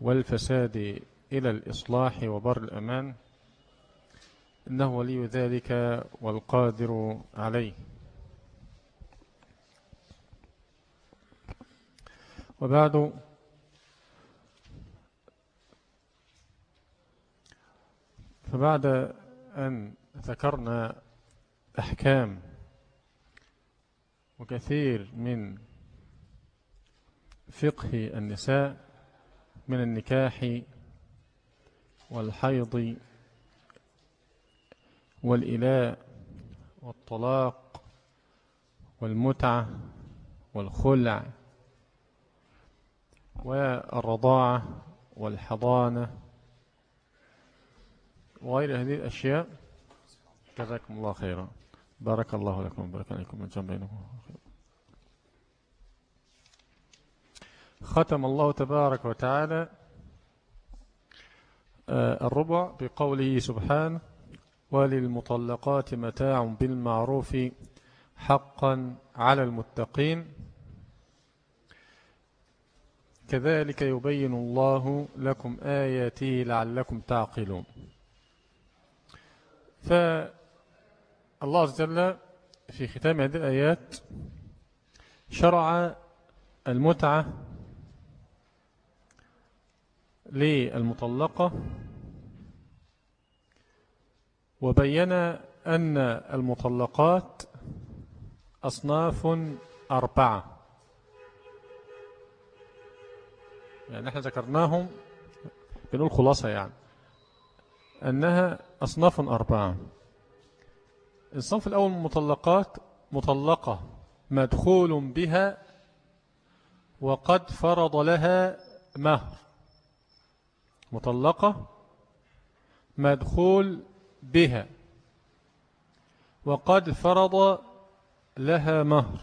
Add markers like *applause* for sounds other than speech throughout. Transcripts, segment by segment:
والفساد إلى الإصلاح وبر الأمان إنه ولي ذلك والقادر عليه. وبعد فبعد أن ذكرنا أحكام وكثير من فقه النساء من النكاح والحيض والإلاء والطلاق والمتعة والخلع والرضاعة والحضانة وغير هذه الأشياء. جزاكم الله خيرا. بارك الله لكم وبارك عليكم. من جنب ختم الله تبارك وتعالى آه، الربع بقوله سبحانه وللمطلقات متاع بالمعروف حقا على المتقين كذلك يبين الله لكم آياته لعلكم تعقلون. فالله عز وجل في ختام هذه الآيات شرع المتعة للمطلقة وبين أن المطلقات أصناف أربعة. يعني إحنا ذكرناهم بنقول خلاصة يعني أنها أصناف أربعة. الصنف الأول مطلقات مطلقة مدخول بها وقد فرض لها مهر. مطلقة مدخول بها. وقد فرض لها مهر.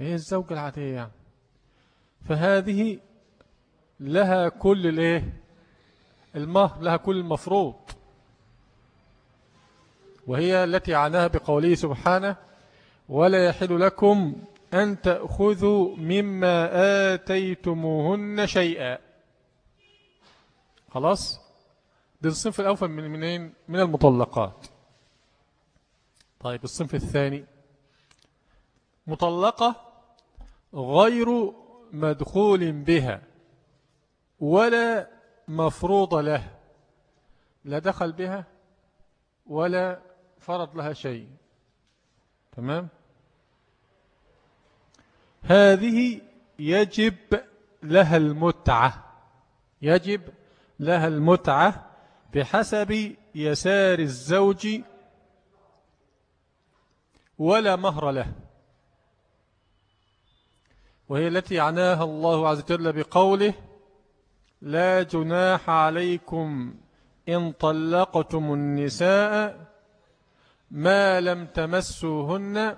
إيه الزوجة العادية يعني؟ فهذه لها كل الإيه؟ المهر لها كل المفروض. وهي التي عناها بقوله سبحانه ولا يحل لكم أن تأخذوا مما آتيتموهن شيئا. خلاص؟ ده الصنف الأول من منين؟ من المطلقات. طيب الصنف الثاني. مطلقة غير مدخول بها ولا مفروض له. لا دخل بها ولا فرض لها شيء. تمام؟ هذه يجب لها المتعة. يجب لها المتعة بحسب يسار الزوج ولا مهر له. وهي التي عناها الله عز وجل بقوله لا جناح عليكم إن طلقتم النساء ما لم تمسوهن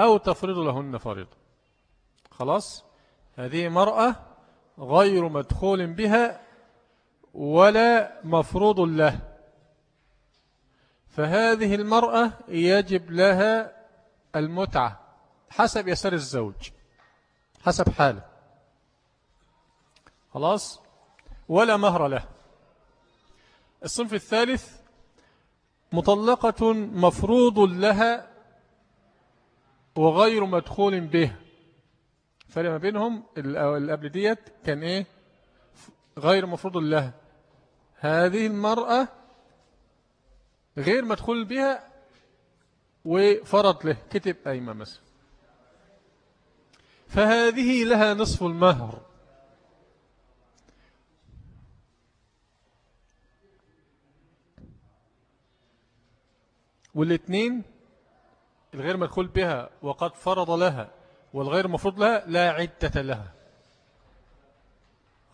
أو تفرضوا لهن فريضة خلاص؟ هذه مرأة غير مدخول بها ولا مفروض له. فهذه المرأة يجب لها المتعة حسب يسار الزوج حسب حاله. خلاص؟ ولا مهر له. الصنف الثالث مطلقة مفروض لها وغير مدخول به. فرق ما بينهم اللي قبل ديت كان إيه؟ غير مفروض لها. هذه المرأة غير مدخول بها وفرض له كتب أيمة مثلا فهذه لها نصف المهر. والاثنين الغير مدخول بها وقد فرض لها والغير مفروض لها لا عدة لها.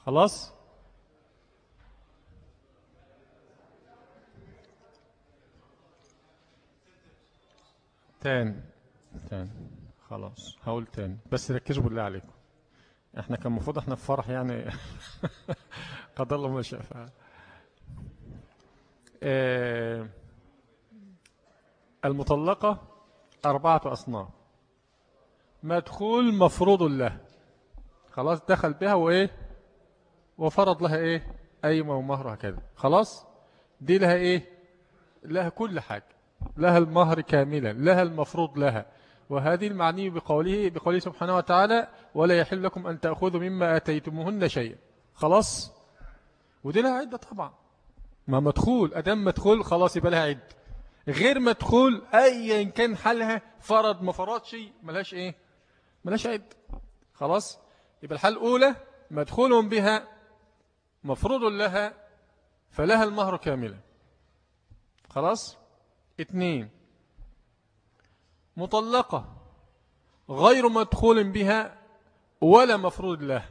خلاص؟ تاني تاني خلاص. هقول تاني بس ركزوا بالله عليكم. إحنا كان المفروض إحنا في فرح يعني. *laughs* قدر الله ما شاء فعل. آه المطلقة أربعة أصناف. مدخول مفروض له. خلاص دخل بها وإيه؟ وفرض لها إيه؟ أيمة ومهر هكذا خلاص؟ دي لها إيه؟ لها كل حاجة. لها المهر كاملا لها المفروض لها. وهذه المعني بقوله بقوله سبحانه وتعالى ولا يحل لكم أن تأخذوا مما أتيتموهن شيئا. خلاص؟ ودي لها عدة طبعا. ما مدخول أدام مدخول خلاص يبقى لها عدة. غير مدخول أيا كان حالها فرض ما فرضش ملاش إيه؟ ملاش عدة. خلاص؟ يبقى الحال الأولى مدخول بها مفروض لها فلها المهر كاملا. خلاص؟ اثنين مطلقة غير مدخول بها ولا مفروض له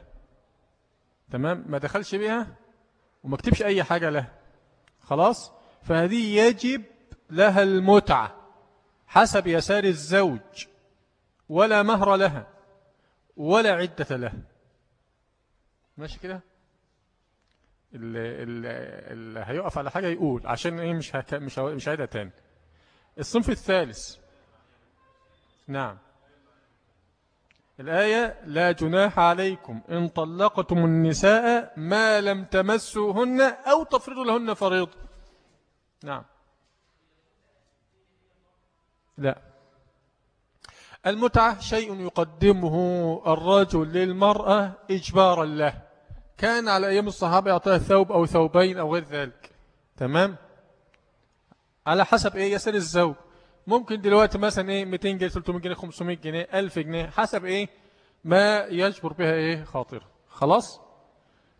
تمام؟ ما دخلش بها وما كتبش أي حاجة له خلاص؟ فهذه يجب لها المتعة حسب يسار الزوج ولا مهر لها ولا عدة له ماشي كده؟ اللي, اللي هيقف على حاجة يقول عشان إيه مش. مش مش هعيدها تاني. الصنف الثالث. نعم. الآية لا جناح عليكم إن طلقتم النساء ما لم تمسوهن أو تفرضوا لهن فريضة. نعم. لا. المتعة شيء يقدمه الرجل للمرأة إجبارا له. كان على أيام الصحابة يعطيها ثوب أو ثوبين أو غير ذلك. تمام؟ على حسب إيه يسر الزوج ممكن دلوقتي مثلا إيه 200 جنيه 300 جنيه 500 جنيه 1000 جنيه حسب إيه ما يجبر بها إيه خاطر. خلاص؟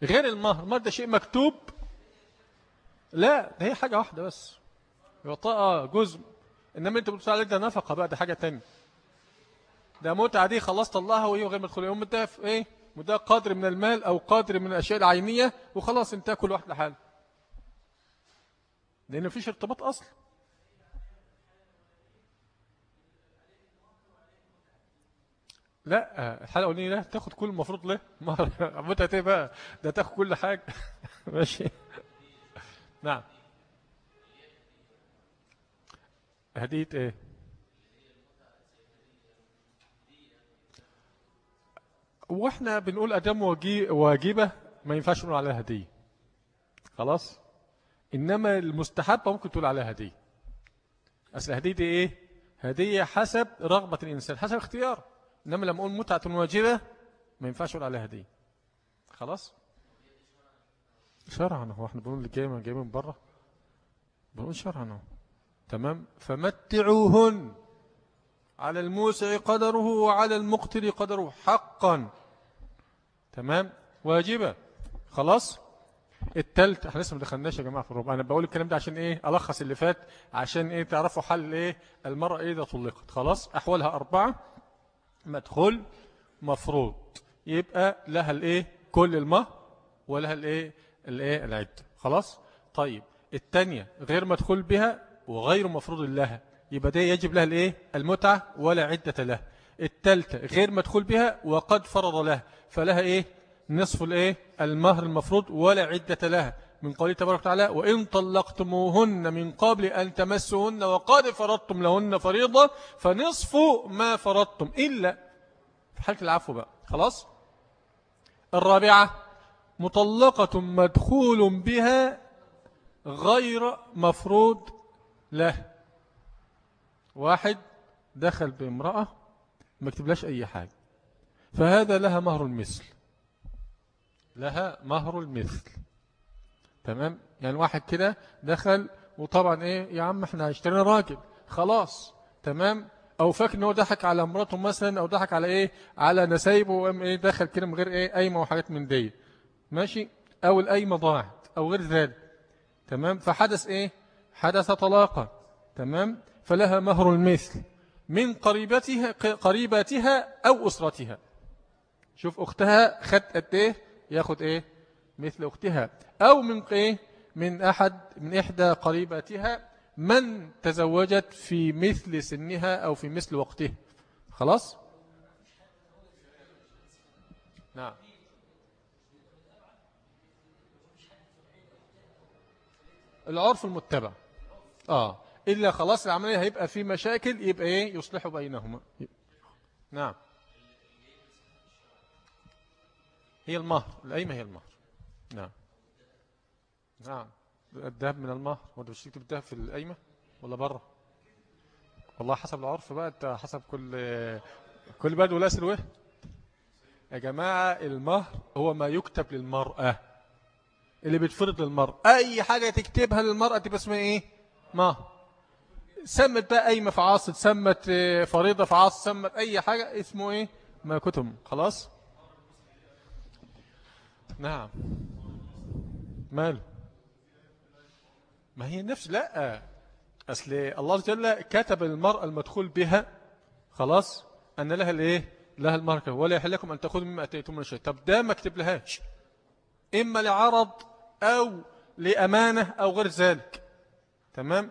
غير المهر. المهر ده شيء مكتوب. لا ده هي حاجة واحدة بس. يعطاها جزء إنما أنت بتقول عليك ده نفقة بقى ده حاجة تانية. ده متعة دي خلصت الله وهي غير مدخول يوم ده إيه؟ وده قدر من المال أو قدر من الأشياء العينية وخلاص انتهى كل واحد لحاله. لأن مفيش ارتباط أصلا لا الحلقة الأولانية لا تاخد كل المفروض له. *laughs* متى إيه بقى؟ ده تاخد كل حاجة. *laughs* ماشي. نعم. هدية إيه؟ وإحنا بنقول ادام واجبة ما ينفعش نقول عليها هدية. خلاص؟ إنما المستحبة ممكن تقول عليها هدية. أصل هدية دي إيه؟ هدية حسب رغبة الإنسان حسب اختيار انما لما أقول متعة واجبة. ما ينفعش نقول عليها هدية خلاص؟ شرعا هو إحنا بنقول جاي من جاي من بره. بنقول شرعا تمام؟ فمتعوهن. على الموسع قدره وعلى المقتر قدره حقا. تمام؟ واجبة. خلاص؟ التالت إحنا لسه ما دخلناش يا جماعة في الربع. أنا بقول الكلام ده عشان إيه؟ ألخص اللي فات عشان إيه؟ تعرفوا حل إيه؟ المرأة إذا طلقت. خلاص؟ أحوالها أربعة. مدخول مفروض. يبقى لها الايه؟ كل المهر ولها الايه؟ الايه؟ العده خلاص؟ طيب الثانية غير مدخول بها وغير مفروض لها. يبقى ده يجب لها الايه؟ المتعة ولا عدة له الثالثه غير مدخول بها وقد فرض لها. فلها إيه؟ نصف الايه؟ المهر المفروض ولا عدة لها. من قوله تبارك وتعالى وإن طلقتموهن من قبل أن تمسوهن وقد فرضتم لهن فريضة فنصف ما فرضتم. إلا في حالة العفو بقى خلاص؟ الرابعة مطلقة مدخول بها غير مفروض له. واحد دخل بامرأة ما كتبلاش أي حاجة فهذا لها مهر المثل لها مهر المثل. تمام؟ يعني واحد كده دخل وطبعا إيه؟ يا عم إحنا هنشتري راجل. خلاص. تمام؟ أو فاكر إن هو ضحك على مراته مثلا أو ضحك على إيه؟ على نسايبه وقام إيه؟ دخل كده من غير إيه؟ قايمة وحاجات من دي. ماشي؟ أو القايمة ضاعت أو غير ذلك. تمام؟ فحدث إيه؟ حدث طلاقا. تمام؟ فلها مهر المثل من قريبتها قريباتها أو أسرتها. شوف أختها خد قد إيه؟ ياخد إيه؟ مثل أختها أو من إيه من أحد من إحدى قريباتها من تزوجت في مثل سنها أو في مثل وقتها خلاص؟ نعم. العرف المتبع. آه. إلا خلاص العملية هيبقى في مشاكل يبقى إيه؟ يصلحوا بينهما. نعم. هي المهر. القايمة هي المهر. نعم. نعم. الذهب من المهر. وانت مش تكتب الذهب في القايمة ولا بره؟ والله حسب العرف بقى انت حسب كل كل بلد ولا سلوه يا جماعة المهر هو ما يكتب للمرأة. اللي بتفرض للمرأة. أي حاجة تكتبها للمرأة تبقى اسمها إيه؟ مهر. سمت بقى أي مفعاص سمت آه، فريضة فعاص سمت أي حاجة اسمه إيه؟ ما كتب. خلاص؟ نعم. مال. ما هي نفس لا. أصل الله جل كتب المرأة المدخول بها خلاص أن لها الإيه؟ لها المركة ولا يحل لكم أن تأخذوا مما أتيتم من شيء طب ده ما اكتب لهاش. إما لعرض أو لأمانة أو غير ذلك. تمام؟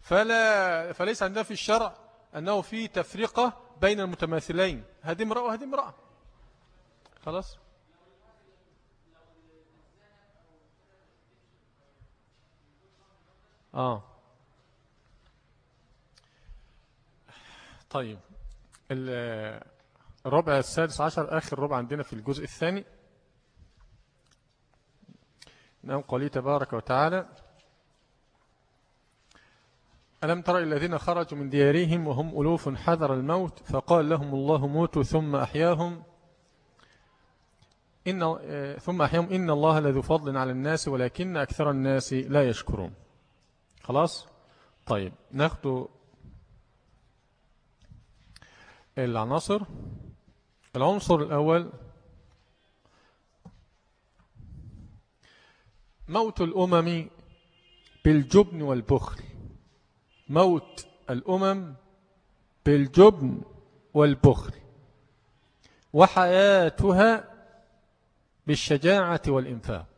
فلا فليس عندنا في الشرع أنه في تفرقة بين المتماثلين. هذه امرأة وهذه امرأة. خلاص؟ آه. طيب الربع السادس عشر آخر ربع عندنا في الجزء الثاني. نعم قولي تبارك وتعالى. ألم تر الذين خرجوا من ديارهم وهم ألوف حذر الموت؟ فقال لهم الله موتوا ثم أحياهم. إن ثم أحياهم. إن الله لذو فضل على الناس ولكن أكثر الناس لا يشكرون. خلاص؟ طيب ناخد العناصر. العنصر الأول موت الأمم بالجبن والبخل. موت الأمم بالجبن والبخل. وحياتها بالشجاعة والإنفاق.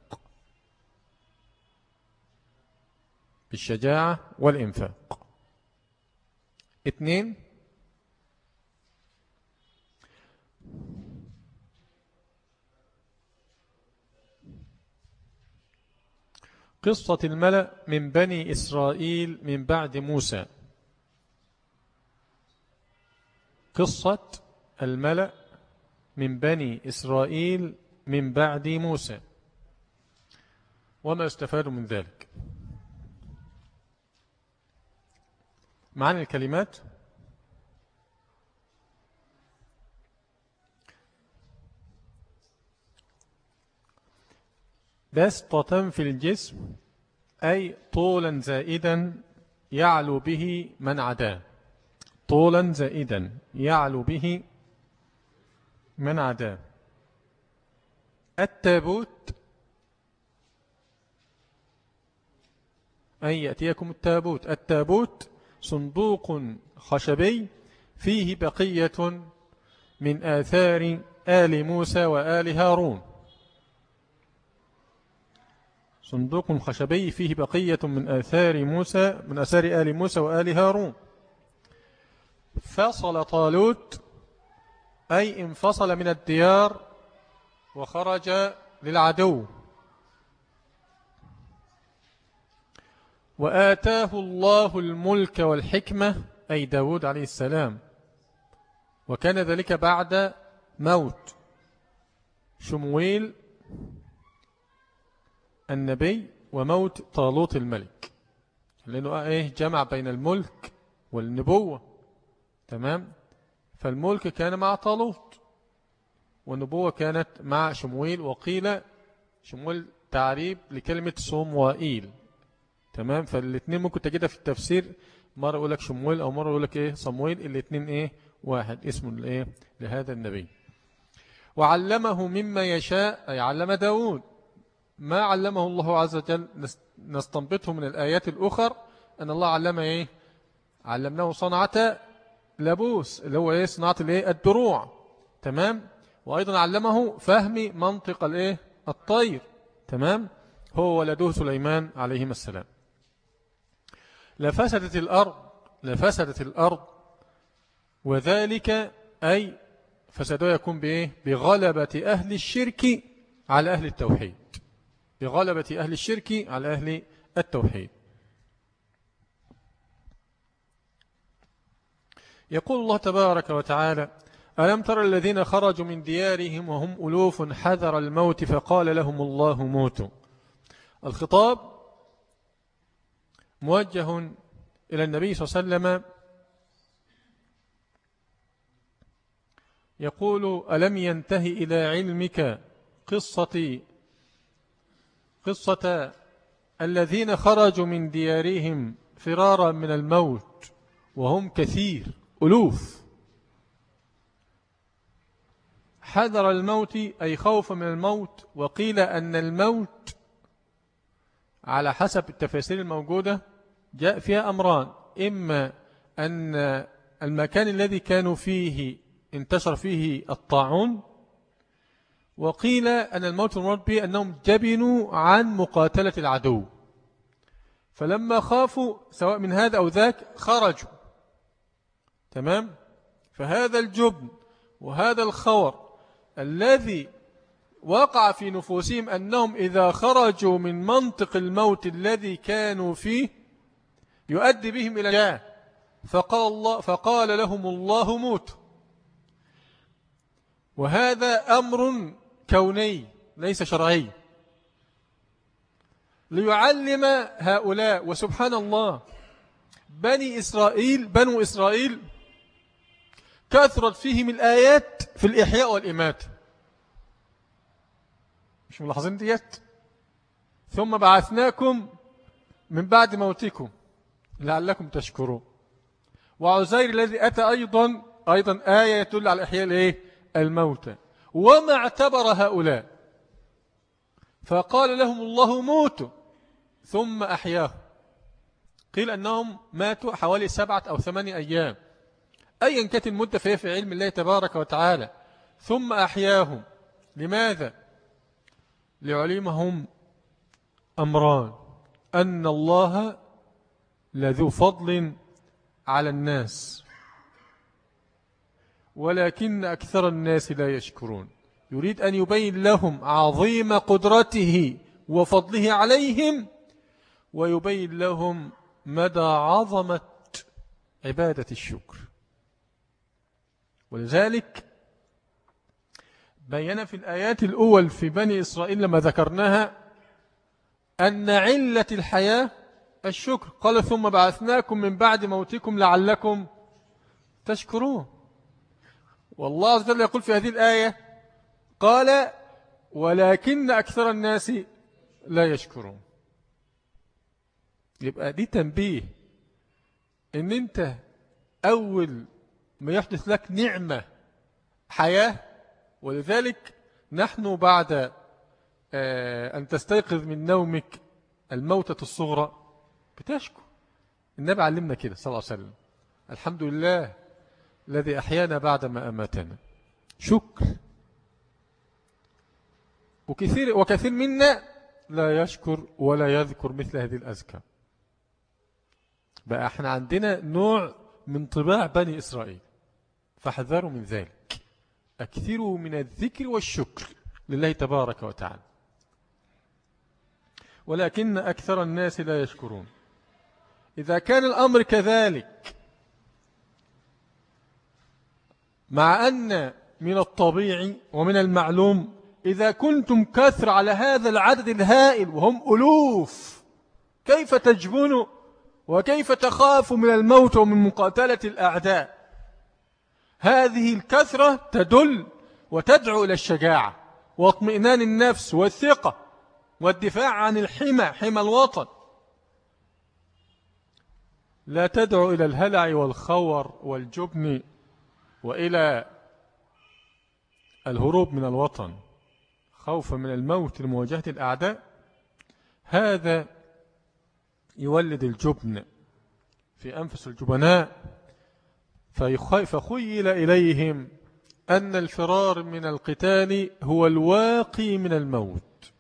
بالشجاعة والإنفاق. اثنين قصة الملأ من بني إسرائيل من بعد موسى. قصة الملأ من بني إسرائيل من بعد موسى. وما استفاد من ذلك. معنى الكلمات؟ بسطة في الجسم أي طولا زائدا يعلو به من عداه. طولا زائدا يعلو به من عداه. التابوت أي يأتيكم التابوت. التابوت صندوق خشبي فيه بقية من آثار آل موسى وآل هارون. صندوق خشبي فيه بقية من آثار موسى من آثار آل موسى وآل هارون. فصل طالوت أي انفصل من الديار وخرج للعدو. وآتاه الله الملك والحكمة أي داود عليه السلام. وكان ذلك بعد موت. شمويل النبي وموت طالوت الملك. لأنه إيه جمع بين الملك والنبوة. تمام؟ فالملك كان مع طالوت والنبوة كانت مع شمويل. وقيل شمويل تعريب لكلمة صموائيل تمام؟ فالاثنين ممكن تجدها في التفسير. مرة يقول لك شمويل أو مرة يقول لك إيه؟ صمويل. الاثنين إيه؟ واحد. اسم الإيه لهذا النبي. وعلمه مما يشاء أي علم داود. ما علمه الله عز وجل. نستنبطه من الآيات الأخر أن الله علم إيه؟ علمناه صنعة لبوس اللي هو إيه؟ صناعة الإيه؟ الدروع. تمام؟ وأيضا علمه فهم منطق الإيه؟ الطير. تمام؟ هو ولده سليمان عليهما السلام. لفسدت الأرض لفسدت الأرض. وذلك أي فساده يكون بإيه؟ بغلبة أهل الشرك على أهل التوحيد. بغلبة أهل الشرك على أهل التوحيد. يقول الله تبارك وتعالى ألم تر الذين خرجوا من ديارهم وهم ألوف حذر الموت فقال لهم الله موتوا؟ الخطاب موجه إلى النبي صلى الله عليه وسلم يقول ألم ينتهي إلى علمك قصة قصة الذين خرجوا من ديارهم فرارا من الموت وهم كثير ألوف. حذر الموت أي خوف من الموت وقيل أن الموت على حسب التفاسير الموجودة جاء فيها أمران. إما أن المكان الذي كانوا فيه انتشر فيه الطاعون وقيل أن الموت المراد به أنهم جبنوا عن مقاتلة العدو. فلما خافوا سواء من هذا أو ذاك خرجوا. تمام؟ فهذا الجبن وهذا الخور الذي وقع في نفوسهم أنهم إذا خرجوا من منطق الموت الذي كانوا فيه يؤدي بهم إلى جاه فقال, الله فقال لهم الله موت. وهذا أمر كوني ليس شرعي. ليعلم هؤلاء وسبحان الله بني إسرائيل بنو إسرائيل كثرت فيهم الآيات في الإحياء والإمات. مش ملاحظين ديت؟ ثم بعثناكم من بعد موتكم. لعلكم تشكرون. وعزير الذي أتى أيضا أيضا آية يدل على إحياء الإيه؟ الموتى. وما اعتبر هؤلاء؟ فقال لهم الله موتوا ثم أحياهم. قيل أنهم ماتوا حوالي سبعة أو ثمانية أيام. أيا كانت المدة فهي في علم الله تبارك وتعالى. ثم أحياهم. لماذا؟ لعلمهم أمران. أن الله لذو فضل على الناس. ولكن أكثر الناس لا يشكرون. يريد أن يبين لهم عظيم قدرته وفضله عليهم ويبين لهم مدى عظمة عبادة الشكر. ولذلك بين في الآيات الأول في بني إسرائيل لما ذكرناها أن علة الحياة الشكر. قال ثم بعثناكم من بعد موتكم لعلكم تشكرون. والله عز وجل يقول في هذه الآية قال ولكن أكثر الناس لا يشكرون. يبقى دي تنبيه إن أنت أول ما يحدث لك نعمة حياة ولذلك نحن بعد آه، أن تستيقظ من نومك الموتة الصغرى. بتشكو. النبي علمنا كده صلى الله عليه وسلم. الحمد لله الذي أحيانا بعد ما أماتنا. شكر. وكثير, وكثير منا لا يشكر ولا يذكر مثل هذه الأذكار بقى إحنا عندنا نوع من طباع بني إسرائيل. فاحذروا من ذلك. أكثروا من الذكر والشكر لله تبارك وتعالى. ولكن أكثر الناس لا يشكرون. إذا كان الأمر كذلك مع أن من الطبيعي ومن المعلوم إذا كنتم كثر على هذا العدد الهائل وهم ألوف كيف تجبنوا وكيف تخاف من الموت ومن مقاتلة الأعداء؟ هذه الكثرة تدل وتدعو إلى الشجاعة واطمئنان النفس والثقة والدفاع عن الحمى حمى الوطن. لا تدعو إلى الهلع والخور والجبن وإلى الهروب من الوطن خوفا من الموت لمواجهة الأعداء. هذا يولد الجبن في أنفس الجبناء فخيل إليهم أن الفرار من القتال هو الواقي من الموت.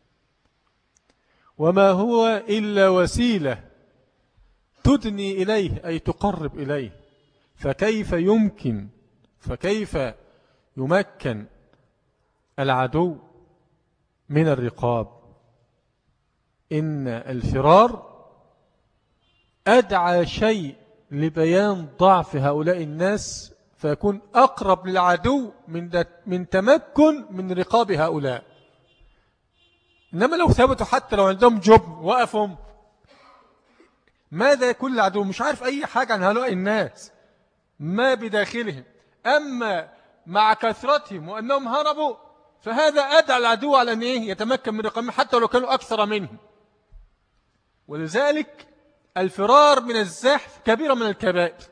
وما هو إلا وسيلة تدني إليه أي تقرب إليه. فكيف يمكن فكيف يمكن العدو من الرقاب؟ إن الفرار أدعى شيء لبيان ضعف هؤلاء الناس فيكون أقرب للعدو من, من تمكن من رقاب هؤلاء. إنما لو ثبتوا حتى لو عندهم جبن وقفهم ماذا يكون العدو مش عارف أي حاجة عن هؤلاء الناس. ما بداخلهم. أما مع كثرتهم وأنهم هربوا فهذا أدعى العدو على أن إيه؟ يتمكن من رقمه حتى لو كانوا أكثر منه ولذلك الفرار من الزحف كبيرة من الكبائر.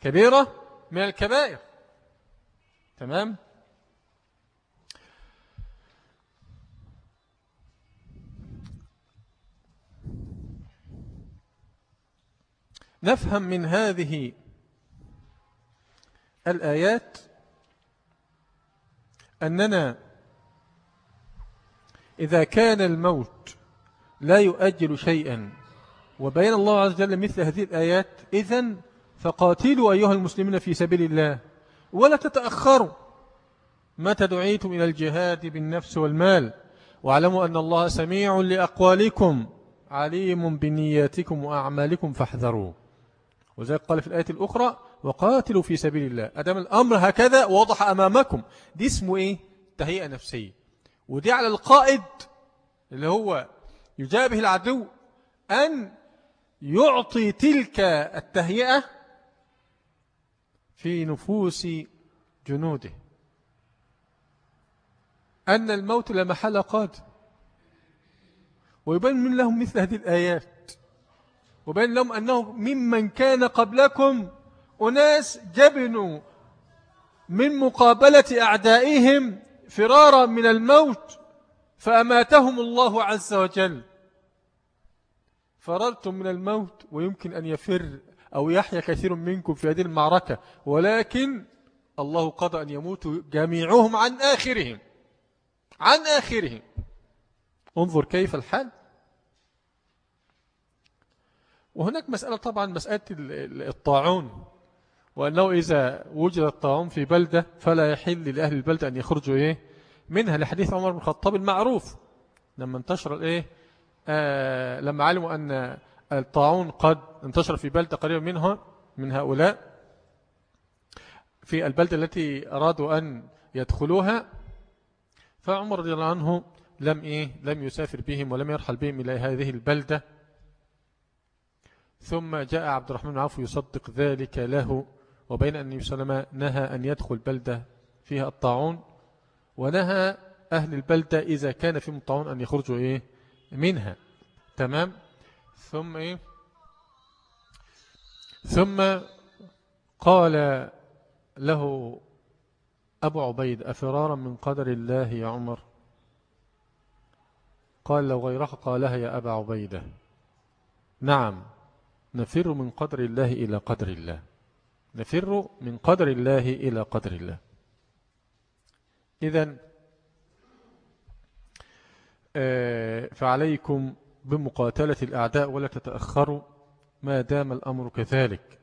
كبيرة من الكبائر. تمام؟ نفهم من هذه الآيات أننا إذا كان الموت لا يؤجل شيئا وبين الله عز وجل مثل هذه الآيات إذن فقاتلوا أيها المسلمين في سبيل الله ولا تتأخروا. متى دعيتم إلى الجهاد بالنفس والمال؟ واعلموا أن الله سميع لأقوالكم عليم بنياتكم وأعمالكم فاحذروا. وذلك قال في الآية الأخرى وقاتلوا في سبيل الله. أدام الأمر هكذا واضح أمامكم. دي اسمه إيه؟ تهيئة نفسية. ودي على القائد اللي هو يجابه العدو أن يعطي تلك التهيئة في نفوس جنوده. أن الموت لا قادم ويبين من لهم مثل هذه الآيات. وبين لهم أنه ممن كان قبلكم أناس جبنوا من مقابلة أعدائهم فرارا من الموت فأماتهم الله عز وجل. فررتم من الموت ويمكن أن يفر أو يحيا كثير منكم في هذه المعركة ولكن الله قضى أن يموتوا جميعهم عن آخرهم. عن آخرهم. انظر كيف الحال. وهناك مسألة طبعا مسألة الطاعون وأنه إذا وجد الطاعون في بلدة فلا يحل لأهل البلدة أن يخرجوا إيه؟ منها. لحديث عمر بن الخطاب المعروف لما انتشر الإيه آه لما علموا أن الطاعون قد انتشر في بلدة قريبة منها من هؤلاء في البلدة التي أرادوا أن يدخلوها فعمر رضي الله عنه لم إيه؟ لم يسافر بهم ولم يرحل بهم إلى هذه البلدة. ثم جاء عبد الرحمن عوف يصدق ذلك له وبين أن يسلم نهى أن يدخل بلدة فيها الطاعون ونهى أهل البلدة إذا كان في الطاعون أن يخرجوا إيه؟ منها. تمام؟ ثم إيه؟ ثم قال له أبو عبيد أفرارا من قدر الله يا عمر؟ قال لو غيرك قالها يا أبا عبيدة. نعم. نفر من قدر الله إلى قدر الله. نفر من قدر الله إلى قدر الله. إذن آه، فعليكم بمقاتلة الأعداء ولا تتأخروا. ما دام الأمر كذلك.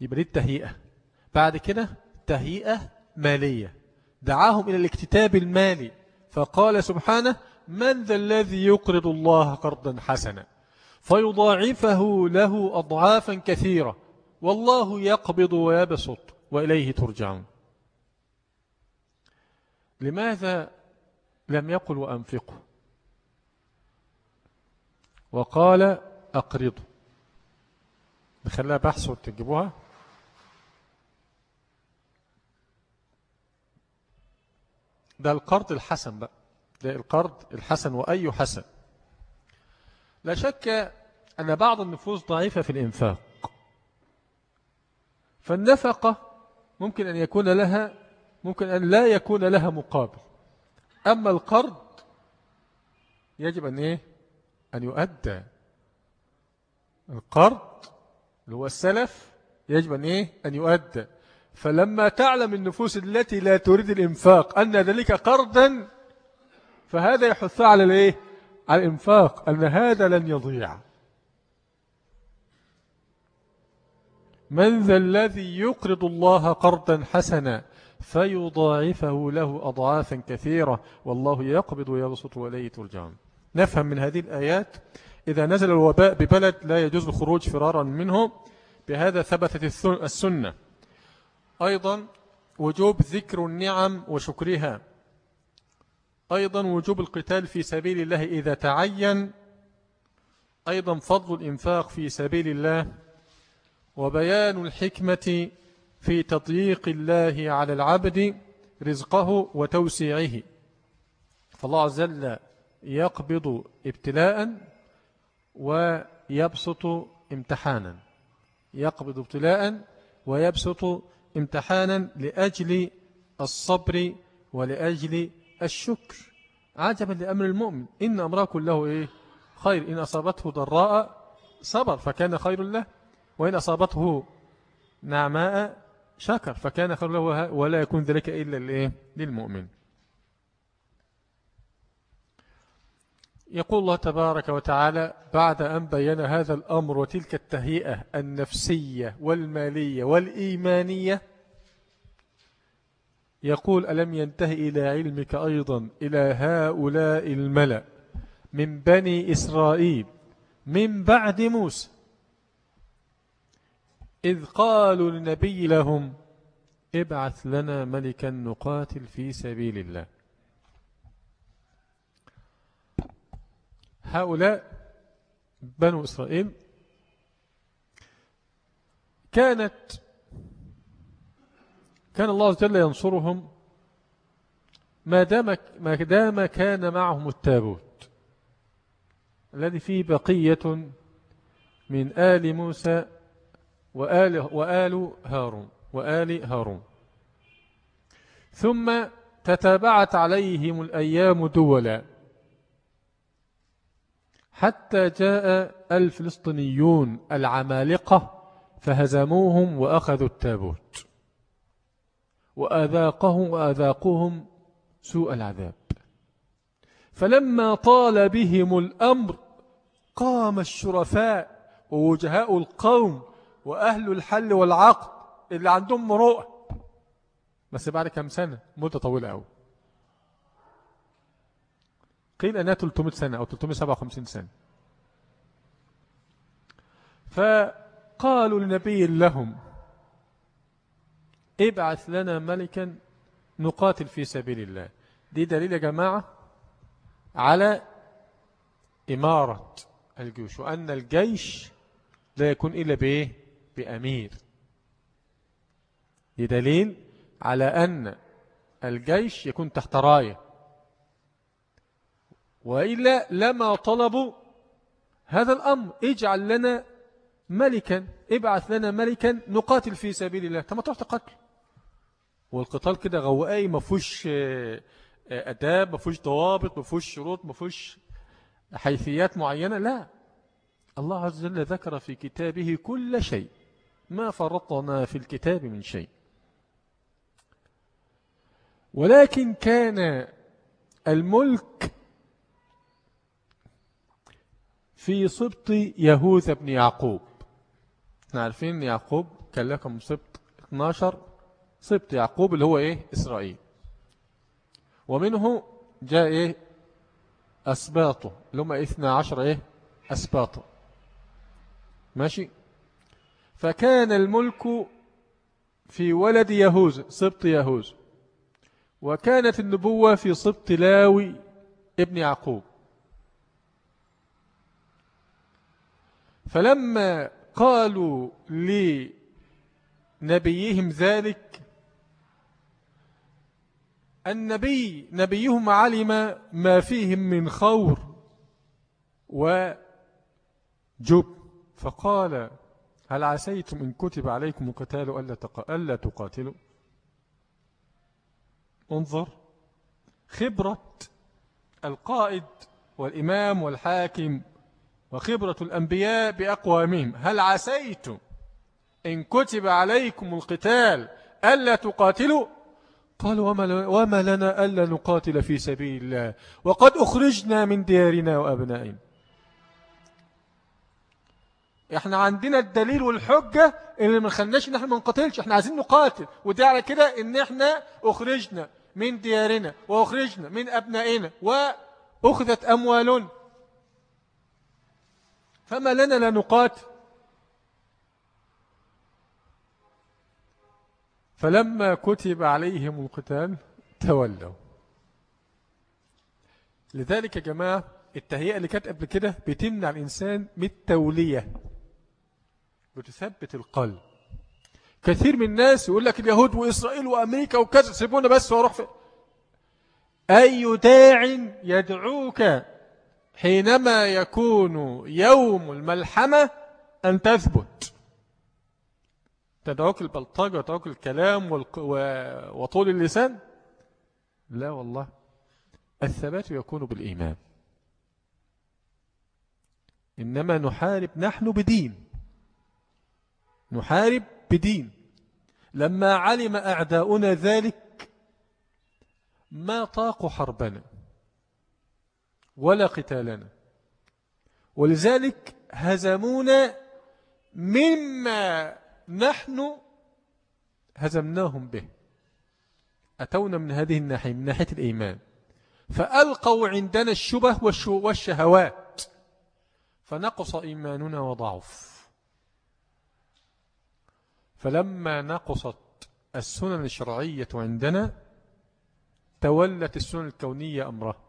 يبقى دي التهيئة. بعد كده تهيئة مالية. دعاهم إلى الاكتتاب المالي. فقال سبحانه من ذا الذي يقرض الله قرضا حسنا؟ فيضاعفه له أضعافا كثيرة. والله يقبض ويبسط وإليه ترجعون. لماذا لم يقل وأنفقه وقال أقرضوا. نخليها بحث وتجيبوها. ده القرض الحسن بقى. ده القرض الحسن وأي حسن. لا شك أن بعض النفوس ضعيفة في الإنفاق. فالنفقة ممكن أن يكون لها ممكن أن لا يكون لها مقابل. أما القرض يجب أن إيه؟ أن يؤدى. القرض اللي هو السلف يجب أن إيه؟ أن يؤدى. فلما تعلم النفوس التي لا تريد الإنفاق أن ذلك قرضا فهذا يحث على الإيه؟ الإنفاق أن هذا لن يضيع. من ذا الذي يقرض الله قرضا حسنا فيضاعفه له أضعافا كثيرة. والله يقبض ويبسط وليه ترجعون نفهم من هذه الآيات. إذا نزل الوباء ببلد لا يجوز الخروج فرارا منه. بهذا ثبتت السنة. أيضا وجوب ذكر النعم وشكرها. أيضا وجوب القتال في سبيل الله إذا تعين. أيضا فضل الإنفاق في سبيل الله. وبيان الحكمة في تضييق الله على العبد رزقه وتوسيعه. فالله عز وجل يقبض ابتلاء ويبسط امتحانا. يقبض ابتلاء ويبسط امتحانا لأجل الصبر ولأجل الشكر عجبا لأمر المؤمن. إن أمره كله إيه؟ خير. إن أصابته ضراء صبر فكان خير له. وإن أصابته نعماء شكر فكان خير له. ولا يكون ذلك إلا للمؤمن. يقول الله تبارك وتعالى بعد أن بين هذا الأمر وتلك التهيئة النفسية والمالية والإيمانية يقول ألم ينتهي إلى علمك أيضا إلى هؤلاء الملأ من بني إسرائيل من بعد موسى؟ إذ قالوا للنبي لهم ابعث لنا ملكا نقاتل في سبيل الله. هؤلاء بنو إسرائيل كانت كان الله عز وجل ينصرهم ما دام, ما دام كان معهم التابوت الذي فيه بقية من آل موسى وآل, وآل هارون وآل هارون. ثم تتابعت عليهم الأيام دولا حتى جاء الفلسطينيون العمالقة فهزموهم وأخذوا التابوت. وأذاقهم وأذاقهم سوء العذاب. فلما طال بهم الأمر قام الشرفاء ووجهاء القوم وأهل الحل والعقد اللي عندهم مروءة بس بعد كم سنة؟ مدة طويلة أوي. قيل أنها 300 سنة أو 357 سنة. فقالوا لنبي لهم ابعث لنا ملكا نقاتل في سبيل الله. دي دليل يا جماعة على إمارة الجيوش وأن الجيش لا يكون إلا بإيه؟ بأمير. دي دليل على أن الجيش يكون تحت راية. وإلا لما طلبوا هذا الأمر اجعل لنا ملكا ابعث لنا ملكا نقاتل في سبيل الله. تم تروح تقاتل. والقتال كده غوائي ما فيهوش آه، آه، أداب ما فيهوش ضوابط ما فيهوش شروط ما فيهوش حيثيات معينة لا. الله عز وجل ذكر في كتابه كل شيء ما فرطنا في الكتاب من شيء. ولكن كان الملك في سبط يهوذا بن يعقوب. عارفين يعقوب كان لكم سبط 12 سبط يعقوب اللي هو إيه؟ إسرائيل. ومنه جاء إيه؟ أسباطه اللي هم 12 إيه؟ أسباطه. ماشي؟ فكان الملك في ولد يهوذا سبط يهوذا وكانت النبوة في سبط لاوي ابن يعقوب. فلما قالوا لنبيهم ذلك النبي نبيهم علم ما فيهم من خور وجب. فقال هل عسيتم إن كتب عليكم القتال ألا تقاتلوا؟ انظر خبرة القائد والإمام والحاكم وخبرة الأنبياء بأقوامهم. هل عسيتم إن كتب عليكم القتال ألا تقاتلوا؟ قالوا وما لنا ألا نقاتل في سبيل الله. وقد أخرجنا من ديارنا وأبنائنا. إحنا عندنا الدليل والحجة اللي ما خلناش إن إحنا ما نقاتلش. إحنا عايزين نقاتل. ودي على كده إن إحنا أخرجنا من ديارنا وأخرجنا من أبنائنا وأخذت أموالنا. فما لنا لا نقاتل. فلما كتب عليهم القتال تولوا. لذلك يا جماعة التهيئة اللي كانت قبل كده بتمنع الإنسان من التولية بتثبت القلب. كثير من الناس يقول لك اليهود وإسرائيل وأمريكا وكذا سيبونا بس وأروح في أي داع يدعوك حينما يكون يوم الملحمة أن تثبت؟ تدعوك البلطجة وتدعوك الكلام وطول اللسان؟ لا والله. الثبات يكون بالإيمان. إنما نحارب نحن بدين. نحارب بدين. لما علم أعداؤنا ذلك ما طاقوا حربنا ولا قتالنا. ولذلك هزمونا مما نحن هزمناهم به. أتونا من هذه الناحية من ناحية الإيمان. فألقوا عندنا الشبه والشهوات. فنقص إيماننا وضعف. فلما نقصت السنن الشرعية عندنا تولت السنن الكونية أمره.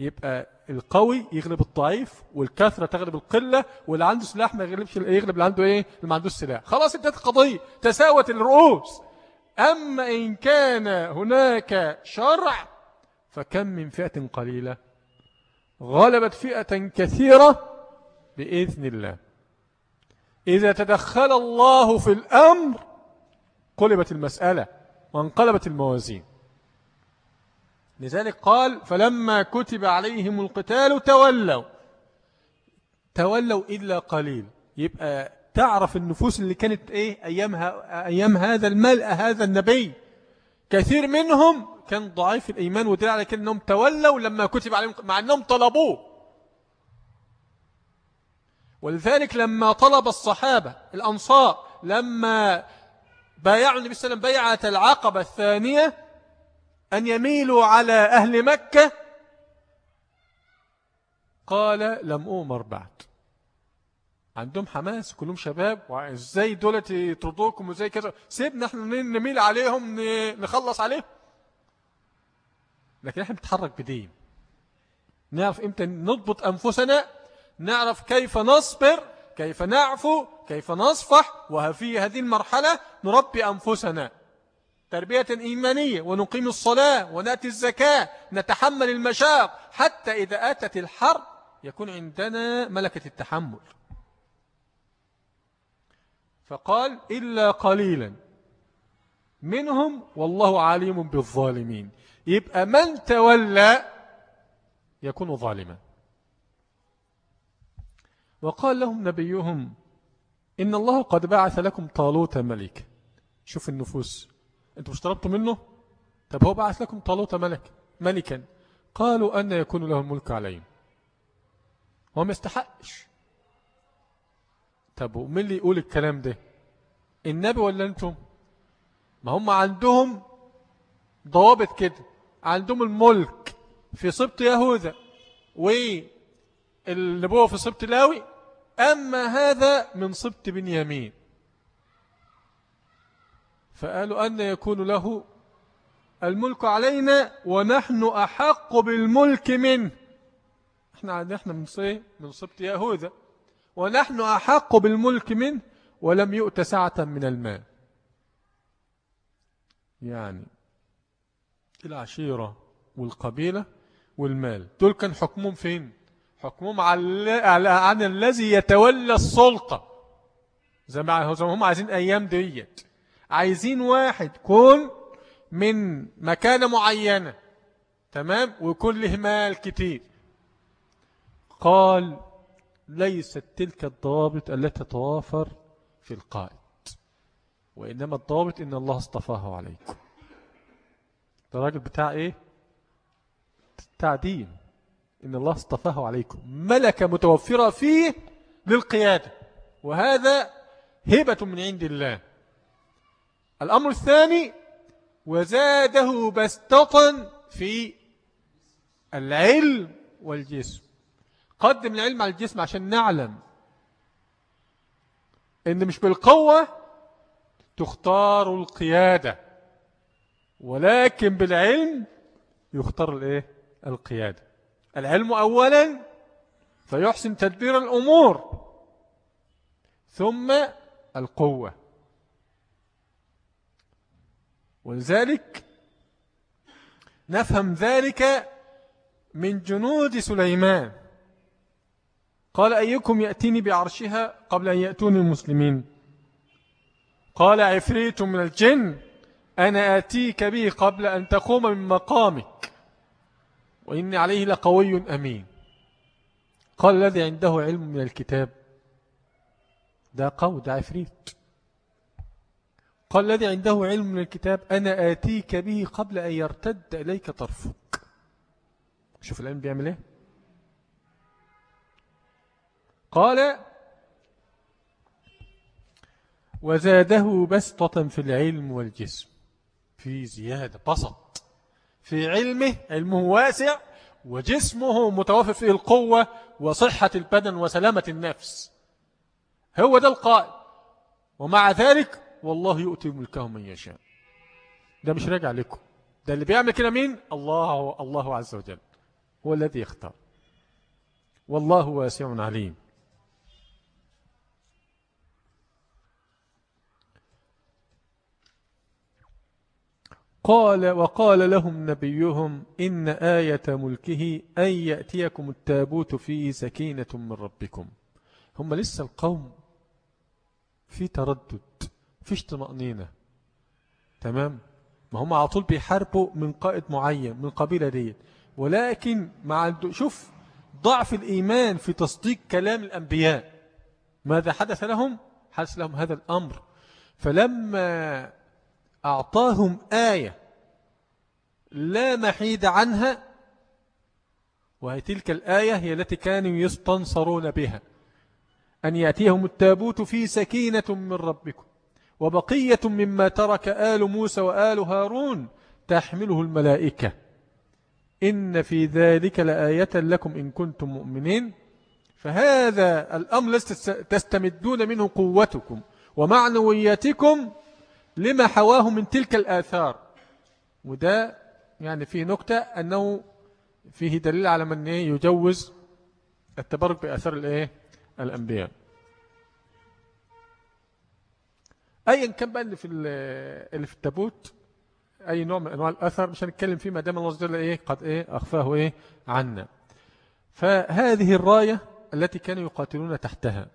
يبقى القوي يغلب الضعيف والكثرة تغلب القلة واللي عنده سلاح ما يغلبش يغلب اللي عنده إيه؟ اللي ما عندوش سلاح. خلاص انتهت القضية. تساوت الرؤوس. أما إن كان هناك شرع فكم من فئة قليلة؟ غلبت فئة كثيرة بإذن الله. إذا تدخل الله في الأمر قلبت المسألة وانقلبت الموازين. لذلك قال فلما كتب عليهم القتال تولوا. تولوا إلا قليل. يبقى تعرف النفوس اللي كانت إيه؟ أيامها أيام هذا الملء هذا النبي. كثير منهم كان ضعيف الإيمان ودل على كأنهم تولوا لما كتب عليهم مع أنهم طلبوه. ولذلك لما طلب الصحابة الأنصار لما بايعوا النبي صلى الله عليه وسلم بيعة العقبة الثانية أن يميلوا على أهل مكة؟ قال لم أؤمر بعد. عندهم حماس كلهم شباب وإزاي دولت يطردوكم وزي كذا؟ سيبنا إحنا نميل عليهم نخلص عليهم. لكن إحنا بنتحرك بدين. نعرف إمتى نضبط أنفسنا؟ نعرف كيف نصبر كيف نعفو كيف نصفح وفي هذه المرحلة نربي أنفسنا. تربية إيمانية ونقيم الصلاة ونأتي الزكاة نتحمل المشاق حتى إذا أتت الحرب يكون عندنا ملكة التحمل. فقال إلا قليلا. منهم والله عليم بالظالمين. يبقى من تولى يكون ظالما. وقال لهم نبيهم إن الله قد بعث لكم طالوت ملك. شوف النفوس. أنتم اشتربتوا منه؟ طب هو بعث لكم طالوت ملك ملكا. قالوا أن يكون له الملك عليهم. هو ما يستحقش. طب ومين اللي يقول الكلام ده؟ النبي ولا أنتم؟ ما هم عندهم ضوابط كده. عندهم الملك في سبط يهوذا. والنبوة في سبط لاوي. أما هذا من سبط بنيامين. فقالوا أن يكون له الملك علينا ونحن أحق بالملك منه. إحنا إحنا من صيه من سبط يهوذا ونحن أحق بالملك منه ولم يؤت سعة من المال. يعني العشيرة والقبيلة والمال. دول كان حكمهم فين؟ حكمهم عن الذي يتولى السلطة. زي ما هم عايزين أيام ديت. عايزين واحد كون من مكانة معينة تمام؟ ويكون له مال كتير. قال ليست تلك الضوابط التي تتوافر في القائد وإنما الضوابط إن الله اصطفاه عليكم. ده راجل بتاع إيه؟ تعدين إن الله اصطفاه عليكم. ملكة متوفرة فيه للقيادة. وهذا هبة من عند الله. الأمر الثاني وزاده بسطة في العلم والجسم. قدم العلم على الجسم عشان نعلم إن مش بالقوة تختار القيادة ولكن بالعلم يختار الإيه؟ القيادة. العلم أولا فيحسن تدبير الأمور ثم القوة. ولذلك نفهم ذلك من جنود سليمان. قال أيكم يأتيني بعرشها قبل أن يأتوني المسلمين؟ قال عفريت من الجن أنا آتيك به قبل أن تقوم من مقامك وإني عليه لقوي أمين. قال الذي عنده علم من الكتاب ده قول ده عفريت. قال الذي عنده علم من الكتاب أنا آتيك به قبل أن يرتد إليك طرفك. شوف العلم بيعمل إيه؟ قال وزاده بسطة في العلم والجسم في زيادة بسط. في علمه علمه واسع وجسمه متوفر فيه القوة وصحة البدن وسلامة النفس. هو ده القائل. ومع ذلك والله يؤتي ملكه من يشاء. ده مش راجع لكم. ده اللي بيعمل كده مين؟ الله الله عز وجل. هو الذي يختار. والله واسع عليم. قال وقال لهم نبيهم إن آية ملكه أن يأتيكم التابوت فيه سكينة من ربكم. هم لسه القوم في تردد. فيش طمأنينة. تمام؟ ما هم على طول بيحاربوا من قائد معين من قبيلة دي ولكن مع شوف ضعف الإيمان في تصديق كلام الأنبياء. ماذا حدث لهم؟ حدث لهم هذا الأمر. فلما أعطاهم آية لا محيد عنها وهي تلك الآية هي التي كانوا يستنصرون بها. أن يأتيهم التابوت في سكينة من ربكم. وبقية مما ترك آل موسى وآل هارون تحمله الملائكة. إن في ذلك لآية لكم إن كنتم مؤمنين. فهذا الأمر تستمدون منه قوتكم ومعنوياتكم لما حواه من تلك الآثار. وده يعني فيه نكتة أنه فيه دليل على من يجوز التبرك بأثار؟ الأنبياء. أيا كان بقى اللي في اللي في التابوت أي نوع من أنواع الأثر مش هنتكلم فيه ما دام الله جل إيه قد إيه أخفاه إيه عنا. فهذه الراية التي كانوا يقاتلون تحتها.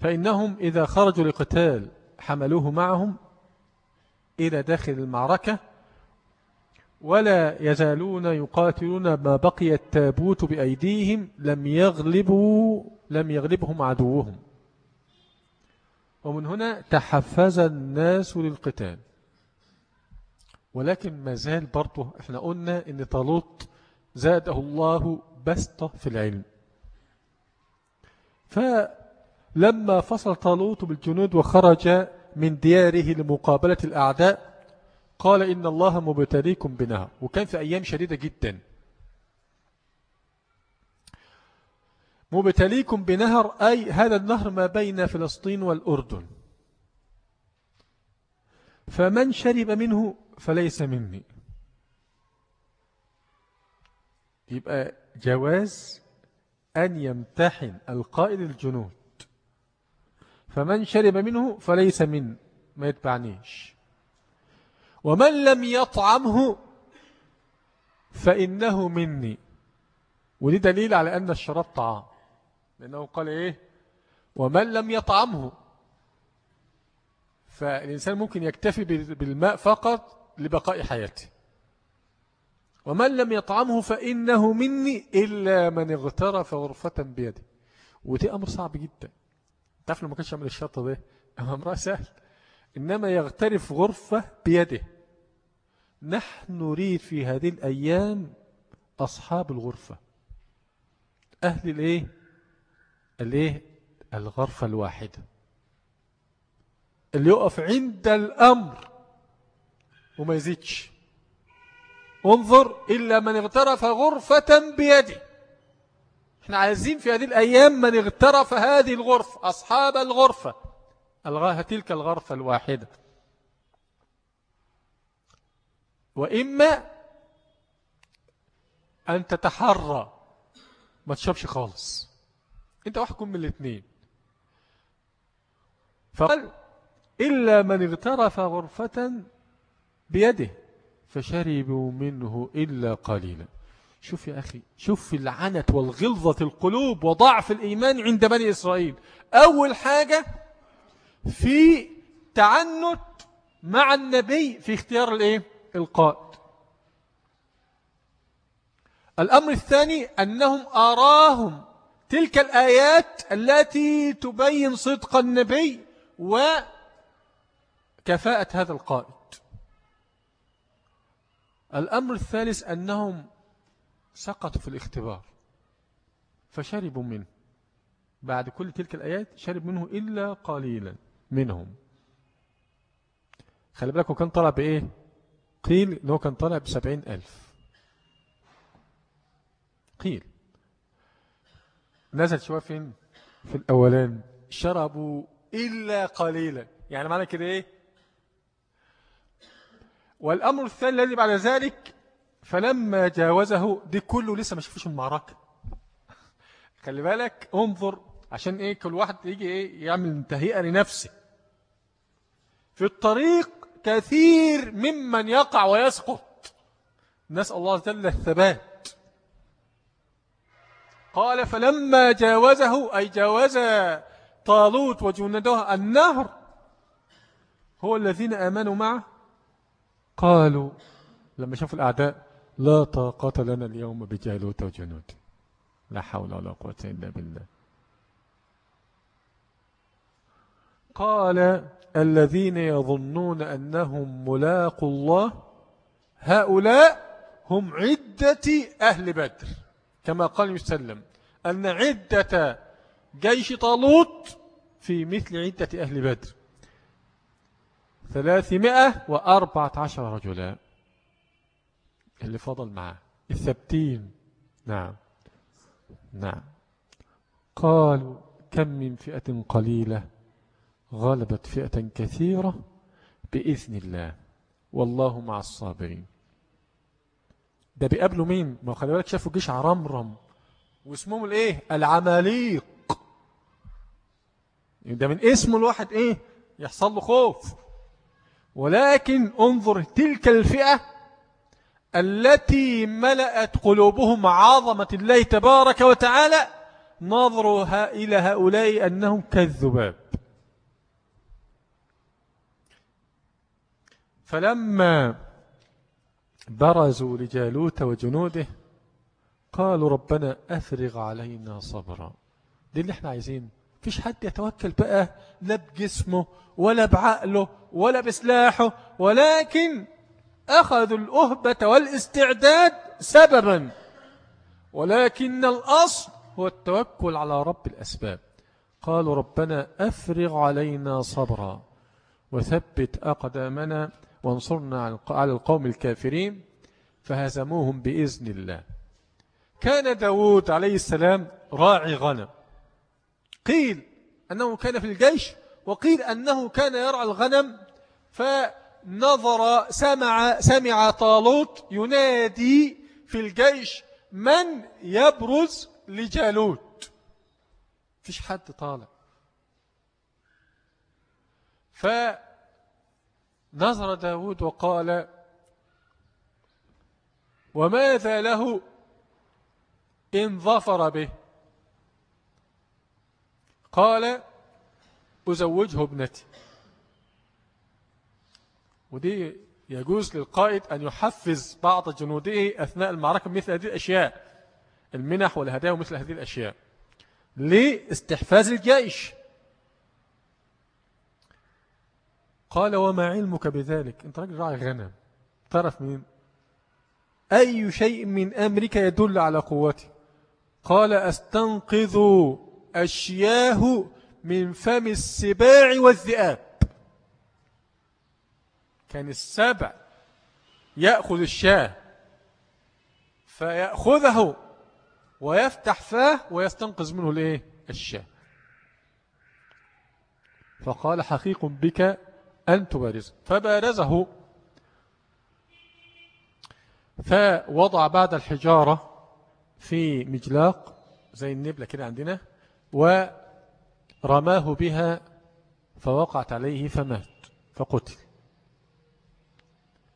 فإنهم إذا خرجوا لقتال حملوه معهم إلى داخل المعركة ولا يزالون يقاتلون ما بقي التابوت بأيديهم لم يغلبوا لم يغلبهم عدوهم. ومن هنا تحفز الناس للقتال. ولكن ما زال برضه إحنا قلنا إن طالوت زاده الله بسطة في العلم. فلما فصل طالوت بالجنود وخرج من دياره لمقابلة الأعداء قال إن الله مبتليكم بنهر. وكان في أيام شديدة جدا. مبتليكم بنهر أي هذا النهر ما بين فلسطين والأردن. فمن شرب منه فليس مني. يبقى جواز أن يمتحن القائد الجنود. فمن شرب منه فليس من ما يتبعنيش. ومن لم يطعمه فإنه مني. ودي دليل على أن الشراب طعام. لأنه قال إيه؟ ومن لم يطعمه. فالإنسان ممكن يكتفي بالماء فقط لبقاء حياته. ومن لم يطعمه فإنه مني إلا من اغترف غرفة بيده. ودي أمر صعب جدا. تعرف لما كانش يعمل الشرط ده؟ *laughs* أمر سهل. إنما يغترف غرفة بيده. نحن نريد في هذه الأيام أصحاب الغرفة. أهل الإيه؟ الإيه؟ الغرفة الواحدة. اللي يقف عند الأمر وما يزيدش. انظر إلا من اغترف غرفة بيده. إحنا عايزين في هذه الأيام من اغترف هذه الغرفة أصحاب الغرفة. تلك الغرفة الواحدة. وإما أن تتحرى. ما تشربش خالص. انت واحد كن من الاثنين. فقال إلا من اغترف غرفة بيده فشربوا منه إلا قليلا. شوف يا أخي شوف العنت والغلظة القلوب وضعف الإيمان عند بني إسرائيل. أول حاجة في تعنت مع النبي في اختيار الإيه؟ القائد. الأمر الثاني أنهم أراهم تلك الآيات التي تبين صدق النبي وكفاءة هذا القائد. الأمر الثالث أنهم سقطوا في الاختبار فشربوا منه. بعد كل تلك الآيات شرب منه إلا قليلا منهم. خلي بالك وكان طلع بإيه قيل أنه كان طلع بسبعين ألف. قيل. نزل شوية فين؟ في الأولان شربوا إلا قليلا. يعني معنى كده إيه؟ والأمر الثاني الذي بعد ذلك فلما جاوزه دي كله لسه ما شافوش المعركة. خلي بالك انظر عشان إيه؟ كل واحد يجي إيه؟ يعمل تهيئة لنفسه. في الطريق كثير ممن يقع ويسقط. نسأل الله جل الثبات. قال فلما جاوزه أي جاوز طالوت وجنده النهر هو الذين آمنوا معه قالوا لما شافوا الأعداء لا طاقة لنا اليوم بجالوت وجنود. لا حول ولا قوة إلا بالله. قال الذين يظنون أنهم ملاقوا الله هؤلاء هم عدة أهل بدر. كما قال يسلم أن عدة جيش طالوت في مثل عدة أهل بدر. ثلاثمائة وأربعة عشر رجلا. اللي فضل معه الثبتين. نعم. نعم. قالوا كم من فئة قليلة غلبت فئة كثيرة بإذن الله. والله مع الصابرين. ده بيقابلوا مين؟ ما خلي بالك شافوا جيش عرمرم. واسمهم الايه؟ العماليق. ده من اسمه الواحد إيه؟ يحصل له خوف. ولكن انظر تلك الفئة التي ملأت قلوبهم عظمة الله تبارك وتعالى نظروا إلى هؤلاء أنهم كالذباب فلما برزوا لجالوت وجنوده قالوا ربنا أفرغ علينا صبرا. دي اللي إحنا عايزين فيش حد يتوكل بقى لا بجسمه ولا بعقله ولا بسلاحه ولكن أخذوا الأهبة والاستعداد سببا. ولكن الأصل هو التوكل على رب الأسباب. قالوا ربنا أفرغ علينا صبرا. وثبت أقدامنا وانصرنا على القوم الكافرين فهزموهم بإذن الله. كان داود عليه السلام راعي غنم. قيل أنه كان في الجيش وقيل أنه كان يرعى الغنم فنظر سمع, سمع طالوت ينادي في الجيش من يبرز لجالوت؟ فيش حد طالع. فنظر داود وقال وماذا له إن ظفر به؟ قال أزوجه ابنتي. ودي يجوز للقائد أن يحفز بعض جنوده أثناء المعركة مثل هذه الأشياء المنح والهدايا ومثل هذه الأشياء لاستحفاز الجيش. قال وما علمك بذلك. انت راجل راعي غنم. تعرف مين؟ أي شيء من أمرك يدل على قوتي؟ قال أستنقذ أشياه من فم السباع والذئاب. كان السبع يأخذ الشاه فيأخذه ويفتح فاه ويستنقذ منه الإيه؟ الشاه. فقال حقيق بك أن تبارزه فبارزه. فوضع بعد الحجارة في مجلاق زي النبلة كده عندنا ورماه بها فوقعت عليه فمات فقتل.